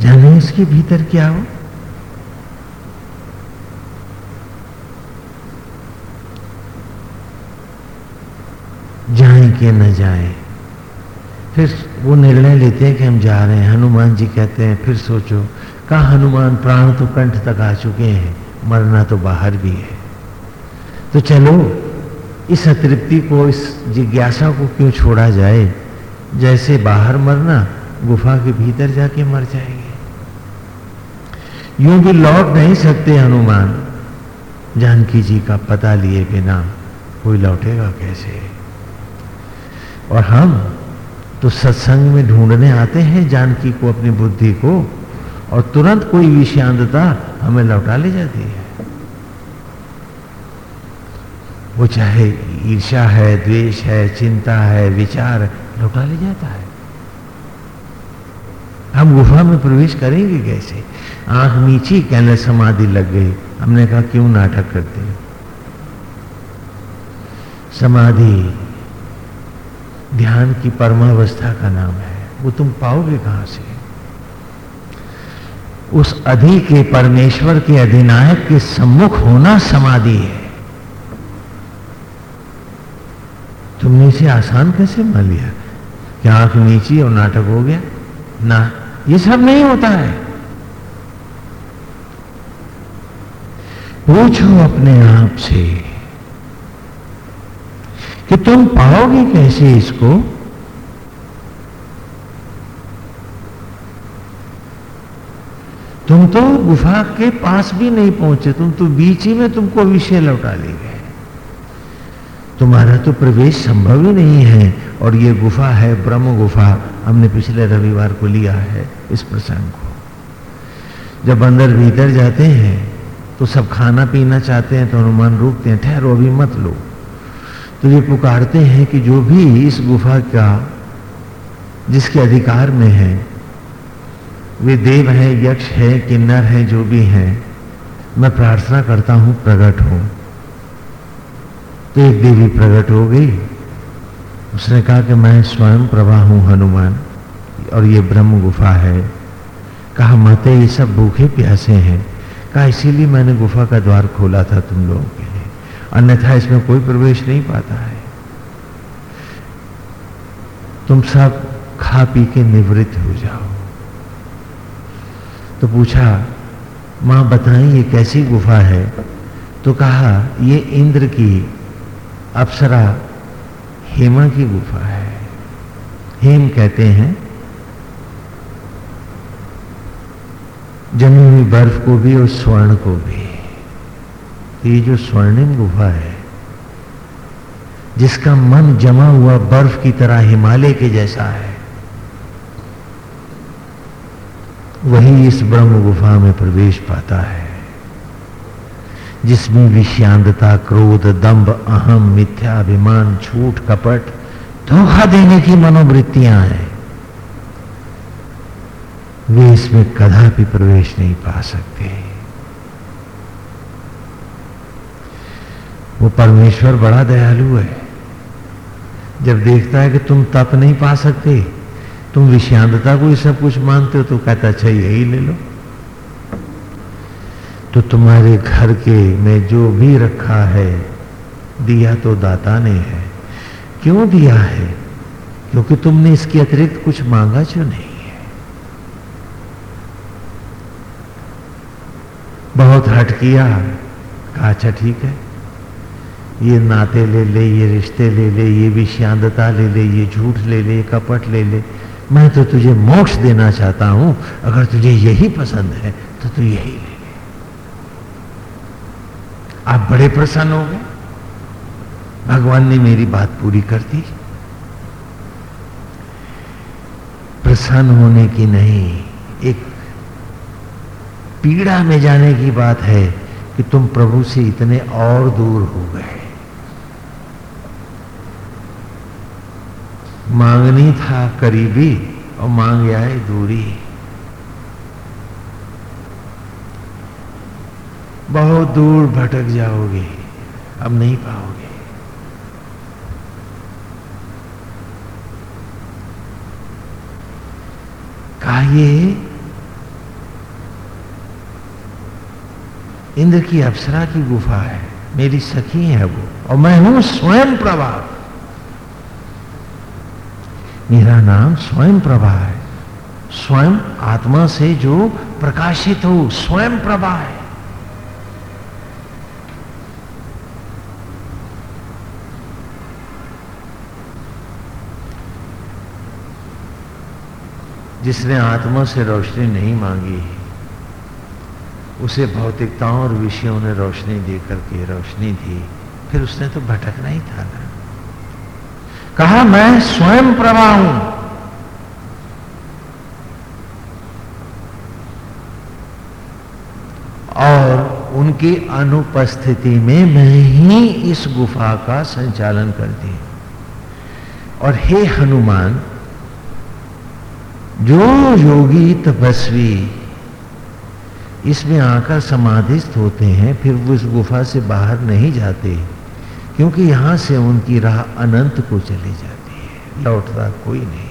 जाने इसके भीतर क्या हो? जाए कि न जाए। फिर वो निर्णय लेते हैं कि हम जा रहे हैं। हनुमान जी कहते हैं, फिर सोचो, कहा हनुमान प्राण तो कंठ तक आ चुके हैं, मरना तो बाहर भी है। तो चलो, इस अतृप्ति को, इस जिज्ञासा को क्यों छोड़ा जाए? जैसे बाहर मरना, गुफा के भीतर जाके मर जाएँगे। यूँ भी लौट नहीं सकते हनुमान। जानकी जी का पता लिए बिना कोई लौटेगा कैसे? और हम तो सत्संग में ढूँढने आते हैं जानकी को, अपनी बुद्धि को, और तुरंत कोई विषांतता हमें लौटा ले जाती है। वो चाहे ईर्षा है, द्वेष है, चिंता है, विचार लौटा ले जाता है। हम गुफा में प्रवेश करेंगे कैसे? आँख नीची कहने समाधि लग गई। हमने कहा, क्यों नाटक करते समाधि ध्यान की परमावस्था का नाम है। वो तुम पाओगे कहाँ से? उस अधि के परमेश्वर के अधिनायक के सम्मुख होना समाधि है। तुमने इसे आसान कैसे मान लिया? कि आँख नीची और नाटक हो गया? ना, ये सब नहीं होता है। पूछो अपने आप से। कि तुम पाओगे कैसे इसको? तुम तो गुफा के पास भी नहीं पहुँचे, तुम तो बीच ही में तुमको विषय लौटा ले गए। तुम्हारा तो प्रवेश संभव ही नहीं है, और ये गुफा है ब्रह्म गुफा। हमने पिछले रविवार को लिया है इस प्रसंग को। जब अंदर भीतर जाते हैं तो सब खाना पीना चाहते हैं तो हनुमान रोकते हैं, ठहरो, अभी मत लो। तो ये पुकारते हैं कि जो भी इस गुफा का, जिसके अधिकार में है, वे देव हैं, यक्ष है, किन्नर है, जो भी हैं, मैं प्रार्थना करता हूँ प्रकट हो। तो एक देवी प्रकट हो गई। उसने कहा कि मैं स्वयं प्रभा हूँ, हनुमान, और ये ब्रह्म गुफा है। कहा, माते, ये सब भूखे प्यासे हैं। कहा, इसीलिए मैंने गुफा का द्वार खोला था तुम लोगों के अन्यथा इसमें कोई प्रवेश नहीं पाता है। तुम सब खा पी के निवृत्त हो जाओ। तो पूछा, माँ, बताएँ, ये कैसी गुफा है? तो कहा, ये इंद्र की अप्सरा हेमा की गुफा है। हेम कहते हैं जमी हुई बर्फ़ को भी और स्वर्ण को भी। ये जो स्वर्णिम गुफा है, जिसका मन जमा हुआ बर्फ़ की तरह हिमालय के जैसा है, वही इस ब्रह्म गुफा में प्रवेश पाता है, जिसमें विषांतता क्रोध, दंभ, अहम, मिथ्या, अभिमान, झूठ, कपट, धोखा देने की मनोवृत्तियाँ हैं। वे इसमें कदापि प्रवेश नहीं पा सकते। वो परमेश्वर बड़ा दयालु है। जब देखता है कि तुम तप नहीं पा सकते, तुम विषांतता को ही सब कुछ मानते हो तो कहता अच्छा यही ले लो। तो तुम्हारे घर के में जो भी रखा है, दिया तो दाता ने है। क्यों दिया है? क्योंकि तुमने इसके अतिरिक्त कुछ मांगा जो नहीं है। बहुत हट किया, कहा अच्छा ठीक है। ये नाते ले ले, ये रिश्ते ले ले, ये विषांतता ले ले, ये झूठ ले ले कपट ले ले। मैं तो तुझे मोक्ष देना चाहता हूँ। अगर तुझे यही पसंद है तो तू यही ले। आप बड़े प्रसन्न हो गए। भगवान ने मेरी बात पूरी कर दी। प्रसन्न होने की नहीं, एक पीड़ा में जाने की बात है कि तुम प्रभु से इतने और दूर हो गए। मांगनी था करीबी और मांग आए दूरी। बहुत दूर भटक जाओगे, अब नहीं पाओगे। कहा ये इंद्र की अप्सरा की गुफा है, मेरी सखी है वो, और मैं हूँ स्वयं प्रभा मेरा नाम स्वयं प्रभा है। स्वयं आत्मा से जो प्रकाशित हो, स्वयं प्रभा है। जिसने आत्मा से रोशनी नहीं मांगी, उसे भौतिकताओं और विषयों ने रोशनी देकर के रोशनी दी, फिर उसने तो भटकना ही था ना। कहा, मैं स्वयं प्रभा हूँ। और उनकी अनुपस्थिति में मैं ही इस गुफा का संचालन करती हूँ। और हे हनुमान, जो योगी तपस्वी इसमें आकर समाधिस्थ होते हैं, फिर वो इस गुफा से बाहर नहीं जाते। क्योंकि यहाँ से उनकी राह अनंत को चली जाती है। लौटता कोई नहीं।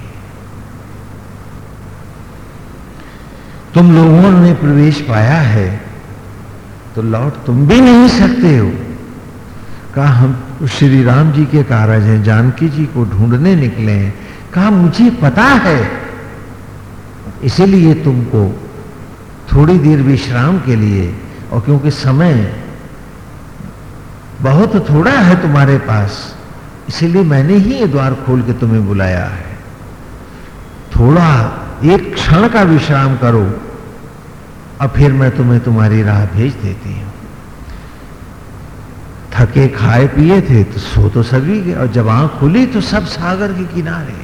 तुम लोगों ने प्रवेश पाया है तो लौट तुम भी नहीं सकते हो। कहा, हम श्री राम जी के कारज हैं, जानकी जी को ढूँढने निकले हैं। कहा, मुझे पता है। इसीलिए तुमको थोड़ी देर विश्राम के लिए और क्योंकि समय बहुत थोड़ा है तुम्हारे पास, इसीलिए मैंने ही ये द्वार खोल के तुम्हें बुलाया है। थोड़ा एक क्षण का विश्राम करो, और फिर मैं तुम्हें तुम्हारी राह भेज देती हूँ। थके खाए पिए थे तो सो तो सभी गए, और जब आँख खुली तो सब सागर के किनारे।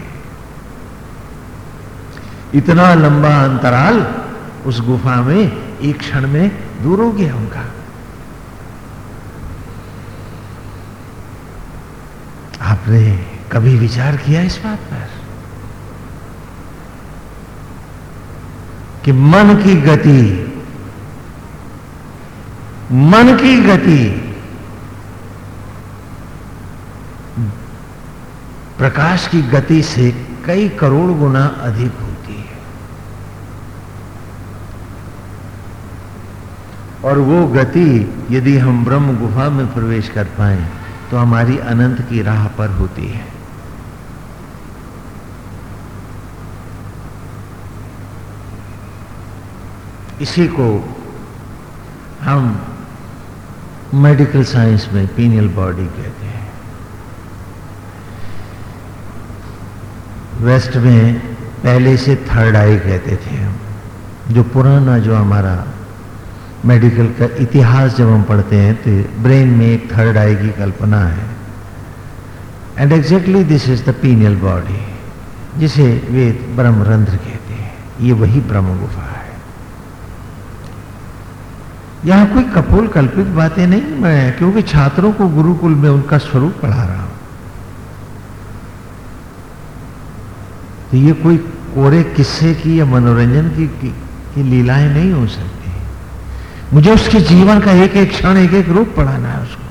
इतना लंबा अंतराल उस गुफा में एक क्षण में दूर हो गया उनका आपने कभी विचार किया इस बात पर? कि मन की गति, मन की गति प्रकाश की गति से कई करोड़ गुना अधिक होती है। और वो गति यदि हम ब्रह्म गुफा में प्रवेश कर पाए तो हमारी अनंत की राह पर होती है। इसी को हम मेडिकल साइंस में पीनियल बॉडी कहते हैं। वेस्ट में पहले से थर्ड आई कहते थे हम, जो पुराना जो हमारा मेडिकल का इतिहास जब हम पढ़ते हैं तो ब्रेन में एक थर्ड आई की कल्पना है। And exactly this is the pineal body जिसे वे ब्रह्मरंध्र कहते हैं। ये वही ब्रह्म गुफा है। यहाँ कोई कपोल कल्पित बातें नहीं मैं क्योंकि छात्रों को गुरुकुल में उनका स्वरूप पढ़ा रहा हूँ। तो ये कोई कोरे किस्से की या मनोरंजन की, की, की लीलाएँ नहीं हो सकती। मुझे उसके जीवन का एक एक क्षण, एक एक रूप पढ़ाना है उसको।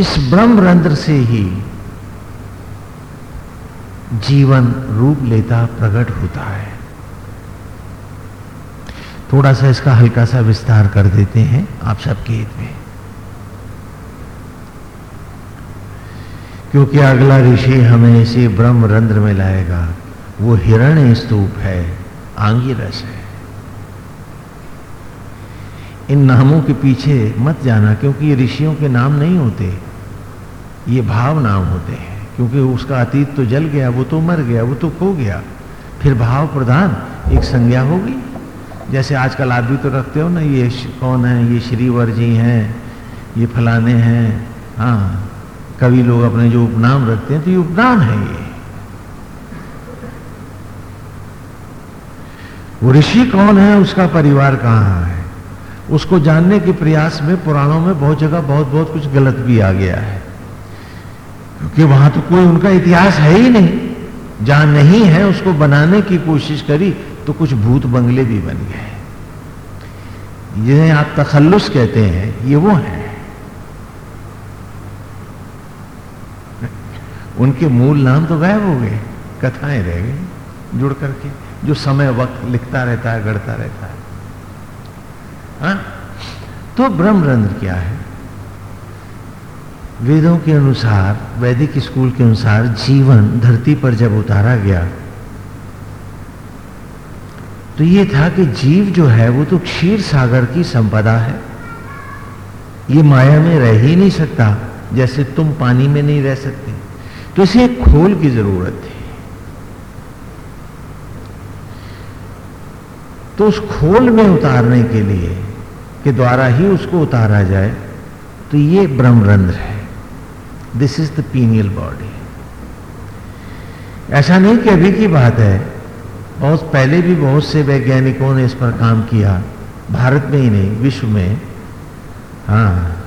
इस ब्रह्म रंध्र से ही जीवन रूप लेता, प्रकट होता है। थोड़ा सा इसका हल्का सा विस्तार कर देते हैं आप सबके हित में। क्योंकि अगला ऋषि हमें इसी ब्रह्म रंध्र में लाएगा, वो हिरण्य स्तूप है। आंगी रस है। इन नामों के पीछे मत जाना, क्योंकि ये ऋषियों के नाम नहीं होते। ये भाव नाम होते हैं, क्योंकि उसका अतीत तो जल गया, वो तो मर गया, वो तो खो गया। फिर भाव प्रधान, एक संज्ञा होगी। जैसे आजकल आप भी तो रखते हो ना, ये कौन है, ये श्रीवर जी हैं, ये फलाने हैं। हाँ कवि लोग अपने जो उपनाम रखते हैं तो ये उपनाम है ये। वो ऋषि कौन है? उसका परिवार कहाँ है? उसको जानने के प्रयास में, पुराणों में बहुत जगह बहुत बहुत कुछ गलत भी आ गया है। क्योंकि वहाँ तो कोई उनका इतिहास है ही नहीं। जहाँ नहीं है, उसको बनाने की कोशिश करी तो कुछ भूत बंगले भी बन गए। जिन्हें आप तखल्लुस कहते हैं, ये वो है। उनके मूल नाम तो गायब हो गए। कथाएँ रह गई, जुड़ करके। जो समय वक्त लिखता रहता है, गढ़ता रहता है। हा? तो ब्रह्मरंध्र क्या है? वेदों के अनुसार, वैदिक स्कूल के अनुसार जीवन धरती पर जब उतारा गया तो ये था कि जीव जो है, वो तो क्षीर सागर की संपदा है। ये माया में रह ही नहीं सकता, जैसे तुम पानी में नहीं रह सकते। तो इसे एक खोल की ज़रूरत थी। तो उस खोल में उतारने के लिए के द्वारा ही उसको उतारा जाए तो ये ब्रह्मरंध्र है। This is the pineal body ऐसा नहीं कि अभी की बात है। बहुत पहले भी बहुत से वैज्ञानिकों ने इस पर काम किया, भारत में ही नहीं, विश्व में। हाँ।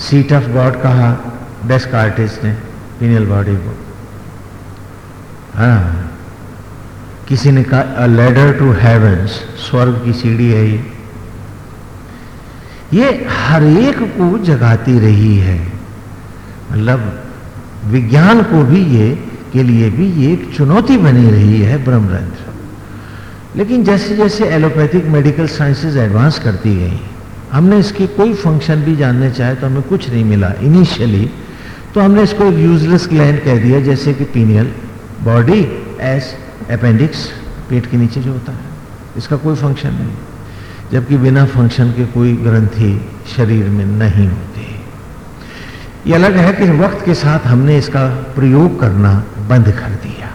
सीट ऑफ़ गॉड कहा डेस्क आर्टिस्ट ने पीनियल बॉडी को। हाँ। किसी ने कहा लेडर टू हेवेंस स्वर्ग की सीढ़ी है ये। ये हर एक को जगाती रही है। मतलब विज्ञान को भी ये, के लिए भी ये एक चुनौती बनी रही है ब्रह्मरंध्र। लेकिन जैसे जैसे एलोपैथिक मेडिकल साइंसेज एडवांस करती गई, हमने इसकी कोई फ़ंक्शन भी जानने चाहे तो हमें कुछ नहीं मिला। इनिशियली तो हमने इसको एक यूजलेस ग्लैंड कह दिया, जैसे कि पीनियल बॉडी एस अपेंडिक्स पेट के नीचे जो होता है, इसका कोई फ़ंक्शन नहीं। जबकि बिना फ़ंक्शन के कोई ग्रंथि शरीर में नहीं होती। ये अलग है कि वक्त के साथ हमने इसका प्रयोग करना बंद कर दिया।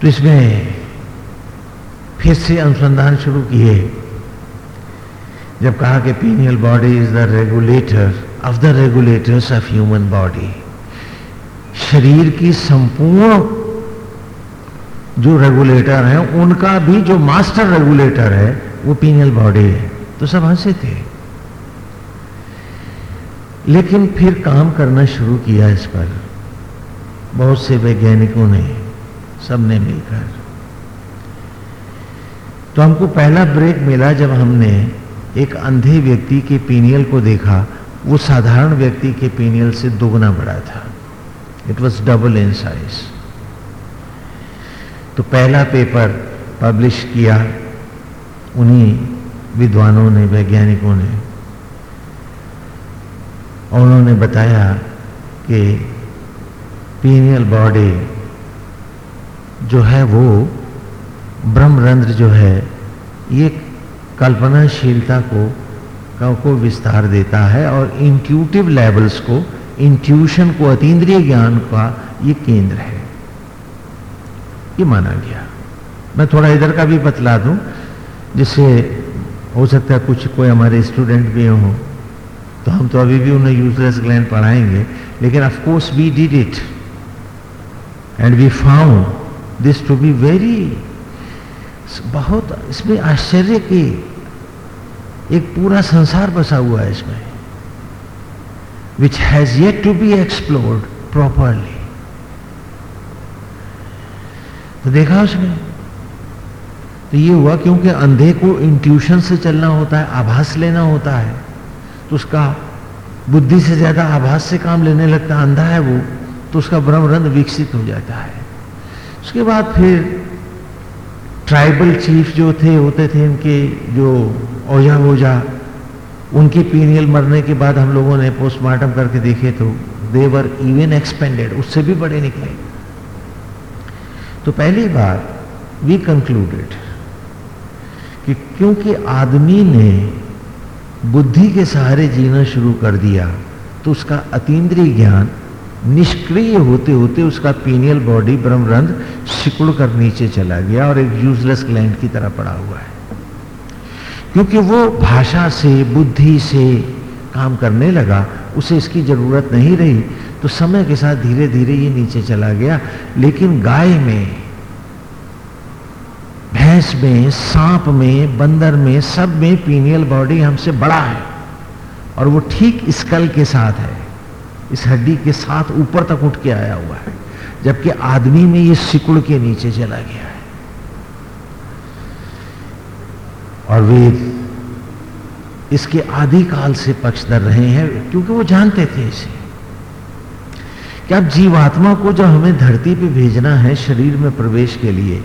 तो इसमें फिर से अनुसंधान शुरू किए। जब कहा कि pineal body is the regulator of the regulators of human body शरीर की संपूर्ण जो रेगुलेटर है, उनका भी जो मास्टर रेगुलेटर है, वो पीनियल बॉडी है। तो सब हंसे थे। लेकिन फिर काम करना शुरू किया इस पर। बहुत से वैज्ञानिकों ने, सबने मिलकर। तो हमको पहला ब्रेक मिला जब हमने एक अंधे व्यक्ति के पीनियल को देखा। वो साधारण व्यक्ति के पीनियल से दोगुना बड़ा था। It was double in size तो पहला पेपर पब्लिश किया उन्हीं विद्वानों ने, वैज्ञानिकों ने। और उन्होंने बताया कि पीनियल बॉडी जो है वो ब्रह्मरंध्र जो है, ये कल्पनाशीलता को को विस्तार देता है और इंट्यूटिव लेवल्स को इंट्यूशन को अतीन्द्रिय ज्ञान का ये केंद्र है। ये माना गया। मैं थोड़ा इधर का भी बतला दूँ, जिससे हो सकता है कुछ कोई हमारे स्टूडेंट भी हो तो हम तो अभी भी उन्हें यूजलेस ग्लैंड पढ़ाएँगे, लेकिन of course we did it and we found this to be very बहुत, इसमें आश्चर्य की एक पूरा संसार बसा हुआ है इसमें। Which has yet to be explored properly तो देखा उसमें तो ये हुआ क्योंकि अंधे को इंट्यूशन से चलना होता है, आभास लेना होता है तो उसका बुद्धि से ज़्यादा आभास से काम लेने लगता अंधा है वो तो उसका ब्रह्मरंध विकसित हो जाता है। उसके बाद फिर ट्राइबल चीफ जो थे, होते थे इनके जो ओझा वोझा उनकी पीनियल मरने के बाद हम लोगों ने पोस्टमार्टम करके देखे तो देवर इवन एक्सपेंडेड उससे भी बड़े निकले। तो पहली बार वी कंक्लूडेड कि क्योंकि आदमी ने बुद्धि के सहारे जीना शुरू कर दिया तो उसका अतीन्द्रिय ज्ञान निष्क्रिय होते होते उसका पीनियल बॉडी ब्रह्मरंध्र सिकुड़ कर नीचे चला गया और एक यूजलेस ग्लैंड की तरह पड़ा हुआ है। क्योंकि वो भाषा से, बुद्धि से काम करने लगा, उसे इसकी ज़रूरत नहीं रही। तो समय के साथ धीरे धीरे ये नीचे चला गया। लेकिन गाय में, भैंस में, सांप में, बंदर में, सब में पीनियल बॉडी हमसे बड़ा है। और वो ठीक स्कल के साथ है। इस हड्डी के साथ ऊपर तक उठ के आया हुआ है। जबकि आदमी में ये सिकुड़ के नीचे चला गया है। और वेद इसके आदि काल से पक्षधर रहे हैं, क्योंकि वो जानते थे इसे। कि अब जीवात्मा को जो हमें धरती पे भेजना है शरीर में प्रवेश के लिए,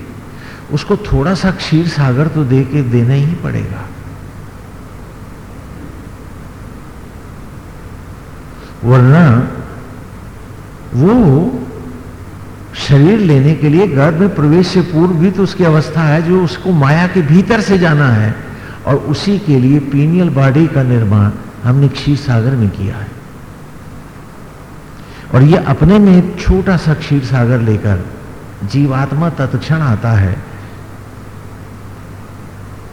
उसको थोड़ा सा क्षीर सागर तो दे के देना ही पड़ेगा। वरना वो शरीर लेने के लिए गर्भ में प्रवेश से पूर्व भी तो उसकी अवस्था है जो उसको माया के भीतर से जाना है। और उसी के लिए पीनियल बॉडी का निर्माण हमने क्षीर सागर में किया है। और ये अपने में एक छोटा सा क्षीर सागर लेकर जीवात्मा तत्क्षण आता है।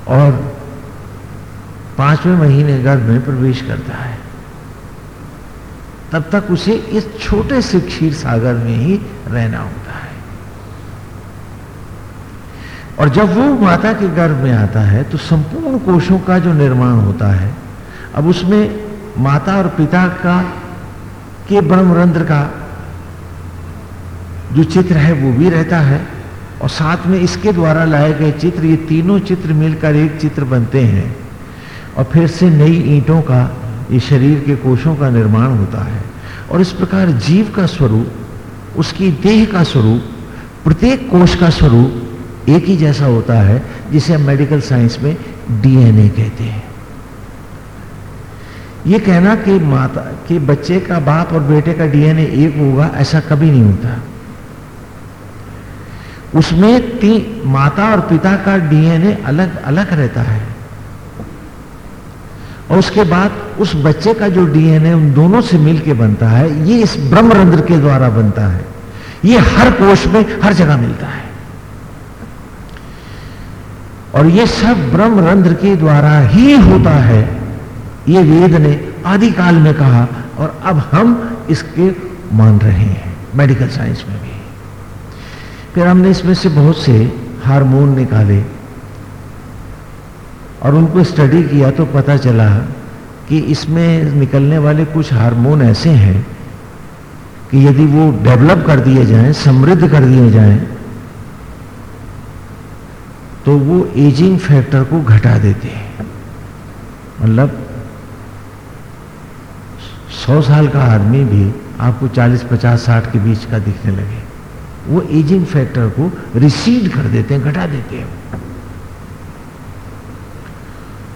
और पाँचवें महीने गर्भ में प्रवेश करता है। तब तक उसे इस छोटे से क्षीर सागर में ही रहना होता है। और जब वो माता के गर्भ में आता है तो संपूर्ण कोशों का जो निर्माण होता है, अब उसमें माता और पिता का, के ब्रह्मरंध्र का जो चित्र है, वो भी रहता है। और साथ में इसके द्वारा लाए गए चित्र, ये तीनों चित्र मिलकर एक चित्र बनते हैं। और फिर से नई ईंटों का, ये शरीर के कोशों का निर्माण होता है। और इस प्रकार जीव का स्वरूप, उसकी देह का स्वरूप, प्रत्येक कोश का स्वरूप एक ही जैसा होता है, जिसे हम मेडिकल साइंस में डीएनए कहते हैं। ये कहना कि माता, कि बच्चे का बाप और बेटे का डीएनए एक होगा, ऐसा कभी नहीं होता। उसमें तीन माता और पिता का डीएनए अलग अलग रहता है। और उसके बाद उस बच्चे का जो डीएनए उन दोनों से मिलके बनता है, ये इस ब्रह्मरंध्र के द्वारा बनता है। ये हर कोष में, हर जगह मिलता है। और ये सब ब्रह्मरंध्र के द्वारा ही होता है। ये वेद ने आदिकाल में कहा और अब हम इसके मान रहे हैं मेडिकल साइंस में भी। फिर हमने इसमें से बहुत से हार्मोन निकाले और उनको स्टडी किया तो पता चला कि इसमें निकलने वाले कुछ हार्मोन ऐसे हैं कि यदि वो डेवलप कर दिए जाएँ, समृद्ध कर दिए जाएँ तो वो एजिंग फैक्टर को घटा देते हैं। मतलब सौ साल का आदमी भी आपको 40, 50, 60 के बीच का दिखने लगे। वो एजिंग फैक्टर को रिसीड कर देते हैं घटा देते हैं।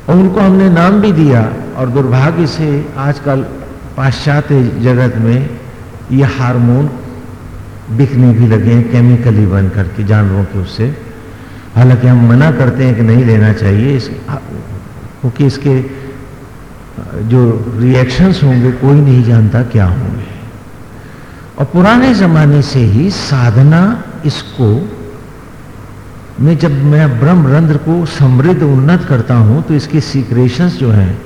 और उनको हमने नाम भी दिया और दुर्भाग्य से आजकल पाश्चात्य जगत में ये हार्मोन बिकने भी लगे हैं केमिकली बन करके जानवरों के उससे। हालाँकि हम मना करते हैं कि नहीं लेना चाहिए इस, क्योंकि इसके जो रिएक्शंस होंगे, कोई नहीं जानता क्या होंगे। और पुराने जमाने से ही साधना इसको, मैं जब मैं ब्रह्म रंध्र को समृद्ध उन्नत करता हूँ तो इसके सीक्रेशंस जो हैं,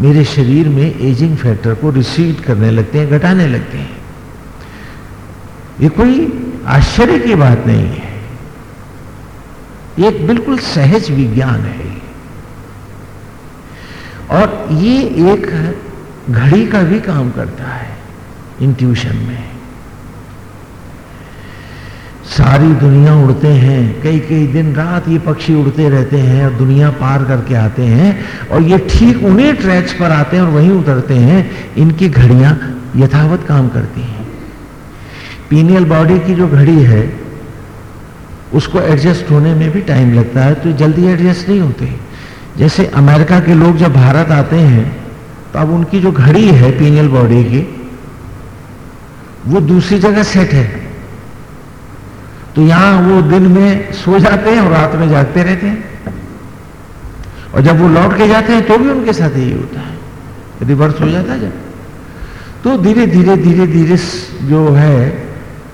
मेरे शरीर में एजिंग फैक्टर को रिसीड करने लगते हैं, घटाने लगते हैं। ये कोई आश्चर्य की बात नहीं है। एक बिल्कुल सहज विज्ञान है और ये एक घड़ी का भी काम करता है इंट्यूशन में। सारी दुनिया उड़ते हैं, कई कई दिन रात ये पक्षी उड़ते रहते हैं और दुनिया पार करके आते हैं और ये ठीक उन्हीं ट्रैक्स पर आते हैं और वहीं उतरते हैं, इनकी घड़ियाँ यथावत काम करती हैं। पीनियल बॉडी की जो घड़ी है उसको एडजस्ट होने में भी टाइम लगता है तो जल्दी एडजस्ट नहीं होते। जैसे अमेरिका के लोग जब भारत आते हैं तो अब उनकी जो घड़ी है पीनियल बॉडी की, वो दूसरी जगह सेट है। तो यहाँ वो दिन में सो जाते हैं और रात में जागते रहते हैं। और जब वो लौट के जाते हैं तो भी उनके साथ यही होता है। रिवर्स हो जाता है जब। तो धीरे धीरे धीरे धीरे जो है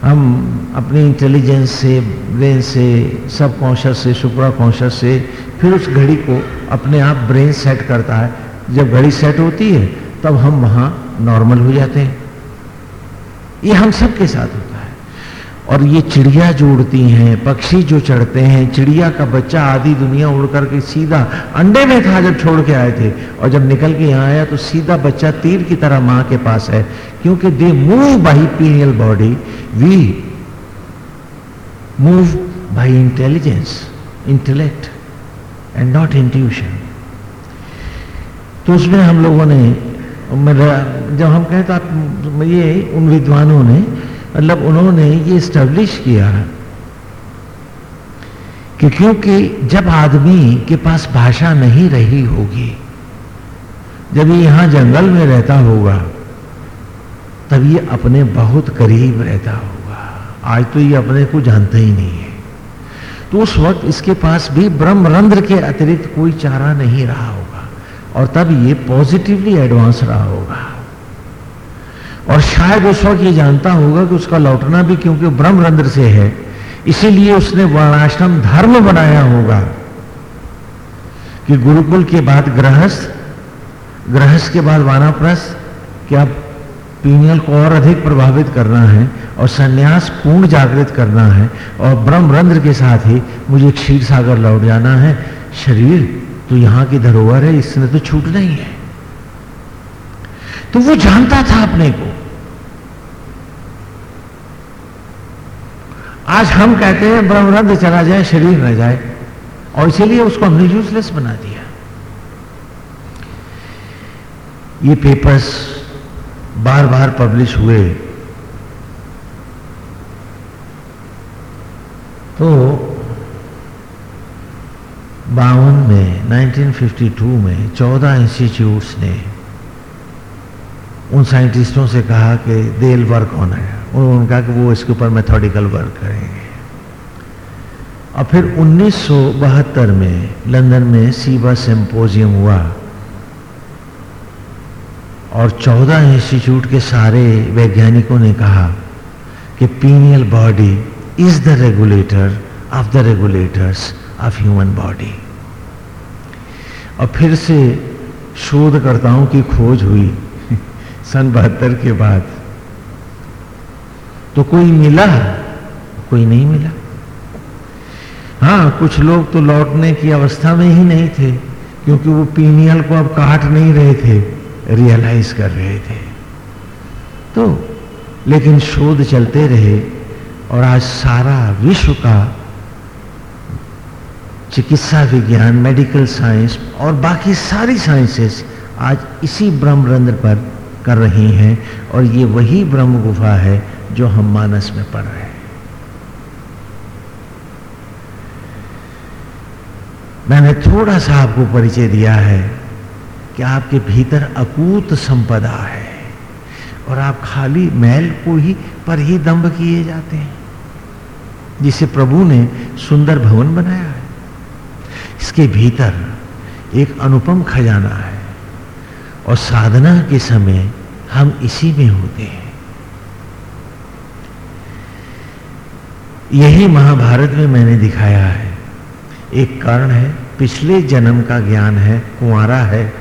हम अपनी इंटेलिजेंस से ब्रेन से सब कॉन्शियस से सुपरा कॉन्शस से, फिर उस घड़ी को अपने आप ब्रेन सेट करता है। जब घड़ी सेट होती है, तब हम वहाँ नॉर्मल हो जाते हैं। ये हम सबके साथ होता है। और ये चिड़िया जो उड़ती हैं, पक्षी जो चढ़ते हैं, चिड़िया का बच्चा आधी दुनिया उड़ करके सीधा अंडे में था जब छोड़ के आए थे, और जब निकल के यहाँ आया तो सीधा बच्चा तीर की तरह माँ के पास है, क्योंकि they move by pineal body we move by intelligence intellect and not intuition तो उसमें हम लोगों ने जब हम कहें तो आप ये, उन विद्वानों ने मतलब उन्होंने ये स्टैब्लिश किया कि क्योंकि जब आदमी के पास भाषा नहीं रही होगी, जब यहाँ जंगल में रहता होगा तब ये अपने बहुत करीब रहता होगा। आज तो ये अपने को जानता ही नहीं है। तो उस वक्त इसके पास भी ब्रह्मरंध्र के अतिरिक्त कोई चारा नहीं रहा होगा। और तब ये पॉजिटिवली एडवांस रहा होगा। और शायद उस वक्त ये जानता होगा कि उसका लौटना भी क्योंकि ब्रह्मरंध्र से है, इसीलिए उसने वर्णाश्रम धर्म बनाया होगा। कि गुरुकुल के बाद गृहस्थ गृहस्थ के बाद वानाप्रस्थ क्या पीनियल को और अधिक प्रभावित करना है और संन्यास पूर्ण जागृत करना है और ब्रह्मरंध्र के साथ ही मुझे क्षीर सागर लौट जाना है। शरीर तो यहाँ की धरोहर है इसने तो छूटना ही है। तो वो जानता था अपने को। आज हम कहते हैं, ब्रह्मरंध्र चला जाए, शरीर न जाए, और इसीलिए उसको हमने यूजलेस बना दिया। ये पेपर्स बार बार पब्लिश हुए। तो बावन में 1952 में 14 इंस्टीट्यूट्स ने उन साइंटिस्टों से कहा कि देल वर्क होना है उन्होंने कहा कि वो इसके ऊपर मेथोडिकल वर्क करेंगे। और फिर 1972 में लंदन में सीबा सिंपोजियम हुआ। और 14 इंस्टीट्यूट के सारे वैज्ञानिकों ने कहा कि pineal body is the regulator of the regulators of human body. और फिर से शोधकर्ताओं की खोज हुई *laughs* सन बहत्तर के बाद। तो कोई मिला? कोई नहीं मिला। हाँ कुछ लोग तो लौटने की अवस्था में ही नहीं थे, क्योंकि वो पीनियल को अब काट नहीं रहे थे। रियलाइज़ कर रहे थे। तो लेकिन शोध चलते रहे और आज सारा विश्व का चिकित्सा विज्ञान मेडिकल साइंस और बाकी सारी साइंसेस आज इसी ब्रह्मरंध्र पर कर रही हैं और ये वही ब्रह्म गुफा है जो हम मानस में पढ़ रहे हैं। मैंने थोड़ा सा आपको परिचय दिया है। कि आपके भीतर अकूत संपदा है और आप खाली मैल को ही पर ही दम्भ किए जाते हैं, जिसे प्रभु ने सुंदर भवन बनाया है। इसके भीतर एक अनुपम खजाना है और साधना के समय हम इसी में होते हैं। यही महाभारत में मैंने दिखाया है। एक कारण है, पिछले जन्म का ज्ञान है, कुंवारा है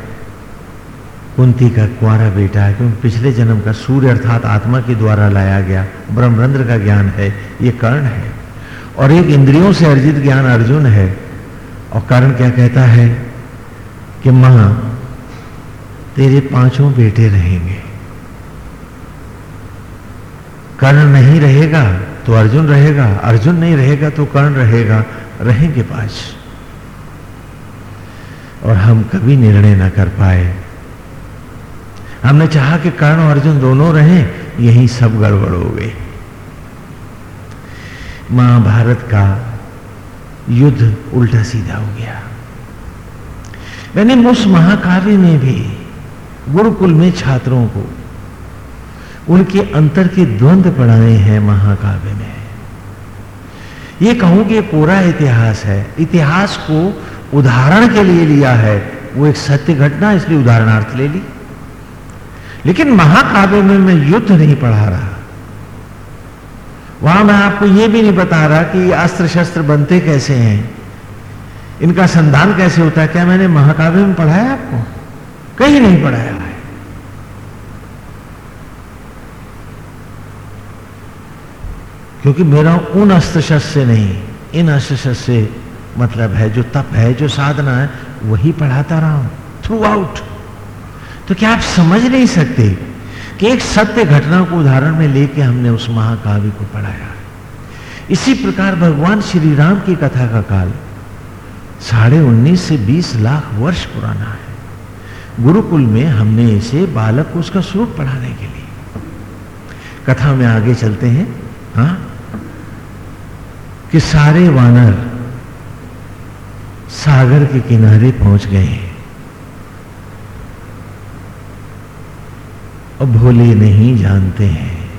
कुंती का कुंवारा बेटा है, क्योंकि पिछले जन्म का सूर्य अर्थात आत्मा के द्वारा लाया गया ब्रह्मरंध्र का ज्ञान है, ये कर्ण है। और एक इंद्रियों से अर्जित ज्ञान अर्जुन है। और कर्ण क्या कहता है कि, माँ, तेरे पाँचों बेटे रहेंगे। कर्ण नहीं रहेगा तो अर्जुन रहेगा, अर्जुन नहीं रहेगा तो कर्ण रहेगा, रहेंगे पाँच। और हम कभी निर्णय ना कर पाए। हमने चाहा कि कर्ण और अर्जुन दोनों रहें, यही सब गड़बड़ हो गए महाभारत का युद्ध उल्टा सीधा हो गया। मैंने उस महाकाव्य में भी गुरुकुल में छात्रों को उनके अंतर के द्वंद पढ़ाए हैं महाकाव्य में। ये कहूँ कि पूरा इतिहास है। इतिहास को उदाहरण के लिए लिया है। वो एक सत्य घटना, इसलिए उदाहरणार्थ ले ली। लेकिन महाकाव्य में मैं युद्ध नहीं पढ़ा रहा। वहाँ मैं आपको यह भी नहीं बता रहा कि अस्त्र शस्त्र बनते कैसे हैं, इनका संधान कैसे होता है, क्या मैंने महाकाव्य में पढ़ाया आपको? कहीं नहीं पढ़ाया है। क्योंकि मेरा उन अस्त्र शस्त्र से नहीं, इन अस्त्र शस्त्र से मतलब है जो तप है, जो साधना है, वही पढ़ाता रहा हूँ। थ्रू आउट तो क्या आप समझ नहीं सकते कि एक सत्य घटना को उदाहरण में लेके हमने उस महाकाव्य को पढ़ाया इसी प्रकार भगवान श्री राम की कथा का काल साढ़े उन्नीस से बीस लाख वर्ष पुराना है। गुरुकुल में हमने इसे बालक को उसका स्वरूप पढ़ाने के लिए। कथा में आगे चलते हैं, हा? कि सारे वानर सागर के किनारे पहुँच गए और भोले नहीं जानते हैं।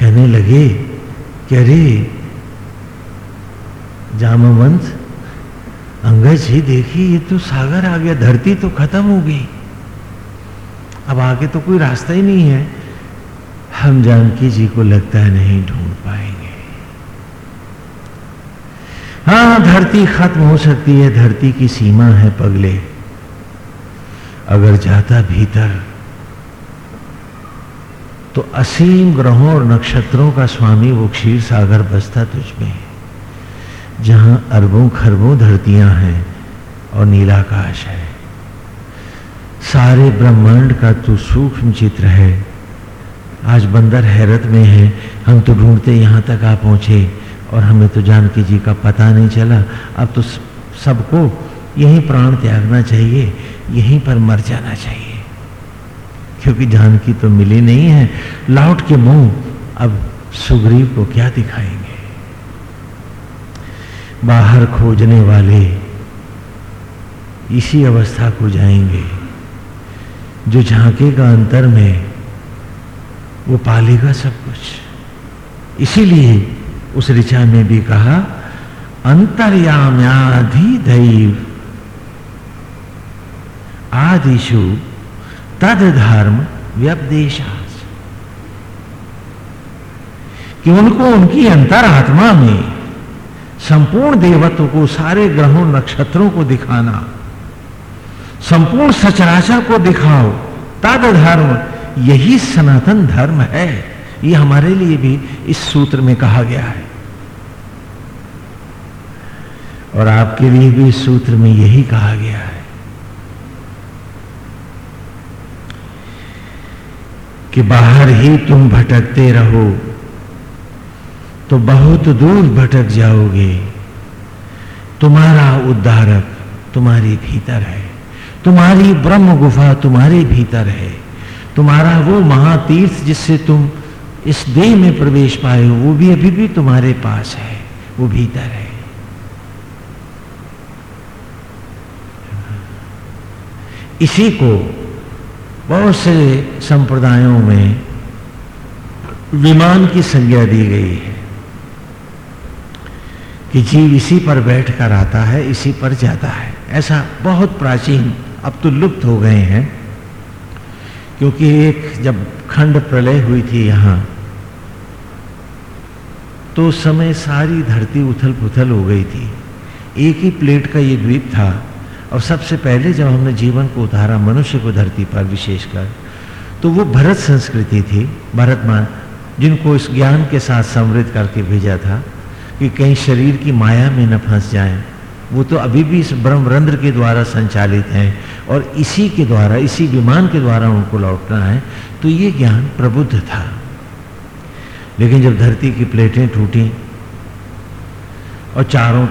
कहने लगे कि अरे, जामवंत, अंगज जी देखिए ये तो सागर आ गया, धरती तो खत्म हो गई। अब आगे तो कोई रास्ता ही नहीं है। हम जानकी जी को लगता है नहीं ढूंढ पाएँगे। हाँ धरती खत्म हो सकती है, धरती की सीमा है पगले। अगर जाता भीतर तो असीम ग्रहों और नक्षत्रों का स्वामी वो क्षीर सागर बसता तुझ में, जहाँ अरबों खरबों धरतियाँ हैं और नीलाकाश है। सारे ब्रह्मांड का तू सूक्ष्म चित्र है। आज बंदर हैरत में है, हम तो ढूंढते यहाँ तक आ पहुँचे, और हमें तो जानकी जी का पता नहीं चला। अब तो सबको यही प्राण त्यागना चाहिए। यहीं पर मर जाना चाहिए। क्योंकि जानकी तो मिली नहीं है। लौट के मुँह अब सुग्रीव को क्या दिखाएँगे? बाहर खोजने वाले इसी अवस्था को जाएँगे, जो झांकेगा अंतर में वो पालेगा सब कुछ। इसीलिए उस ऋचा में भी कहा, अंतर्याम्याधि दैव। आदिशु तद धर्म व्यपदेशास कि उनको उनकी अंतरात्मा में संपूर्ण देवत्व को, सारे ग्रहों, नक्षत्रों को दिखाना, संपूर्ण सचराचर को दिखाओ तद धर्म यही सनातन धर्म है। ये हमारे लिए भी इस सूत्र में कहा गया है। और आपके लिए भी इस सूत्र में यही कहा गया है। कि बाहर ही तुम भटकते रहो तो बहुत दूर भटक जाओगे। तुम्हारा उद्धारक तुम्हारे भीतर है। तुम्हारी ब्रह्म गुफा तुम्हारे भीतर है। तुम्हारा वो महातीर्थ जिससे तुम इस देह में प्रवेश पाए हो, वो भी अभी भी तुम्हारे पास है, वो भीतर है। इसी को बहुत से संप्रदायों में विमान की संज्ञा दी गई है कि जीव इसी पर बैठ कर आता है, इसी पर जाता है। ऐसा बहुत प्राचीन अब तो लुप्त हो गए हैं, क्योंकि एक जब खंड प्रलय हुई थी यहाँ तो उस समय सारी धरती उथल पुथल हो गई थी। एक ही प्लेट का ये द्वीप था और सबसे पहले जब हमने जीवन को उतारा, मनुष्य को धरती पर विशेषकर तो वो भरत संस्कृति थी भरत मान जिनको इस ज्ञान के साथ समृद्ध करके भेजा था कि कहीं शरीर की माया में न फंस जाएँ। वो तो अभी भी इस ब्रह्मरंध्र के द्वारा संचालित हैं और इसी के द्वारा, इसी विमान के द्वारा उनको लौटना है तो ये ज्ञान प्रबुद्ध था। लेकिन जब धरती की प्लेटें टूटी और चारों,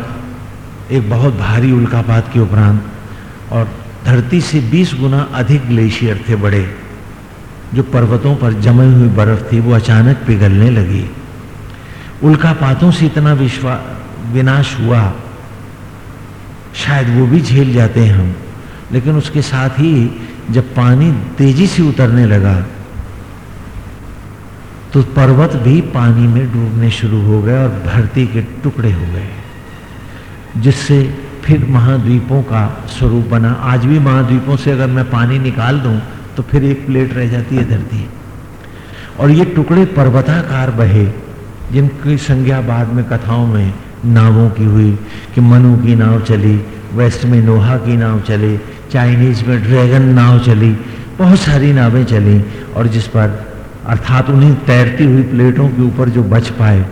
एक बहुत भारी उल्कापात के उपरांत और धरती से 20 गुना अधिक ग्लेशियर थे बड़े। जो पर्वतों पर जमी हुई बर्फ़ थी, वो अचानक पिघलने लगी। उल्कापातों से इतना विश्वा, विनाश हुआ, शायद वो भी झेल जाते हैं हम। लेकिन उसके साथ ही जब पानी तेज़ी से उतरने लगा तो पर्वत भी पानी में डूबने शुरू हो गए और धरती के टुकड़े हो गए, जिससे फिर महाद्वीपों का स्वरूप बना। आज भी महाद्वीपों से अगर मैं पानी निकाल दूँ तो फिर एक प्लेट रह जाती है धरती। और ये टुकड़े पर्वताकार बहे, जिनकी संज्ञा बाद में कथाओं में नावों की हुई, कि मनु की नाव चली, वेस्ट में नोहा की नाव चली, चाइनीज़ में ड्रैगन नाव चली, बहुत सारी नावें चली, और जिस पर, अर्थात उन्हें तैरती हुई प्लेटों के ऊपर जो बच पाए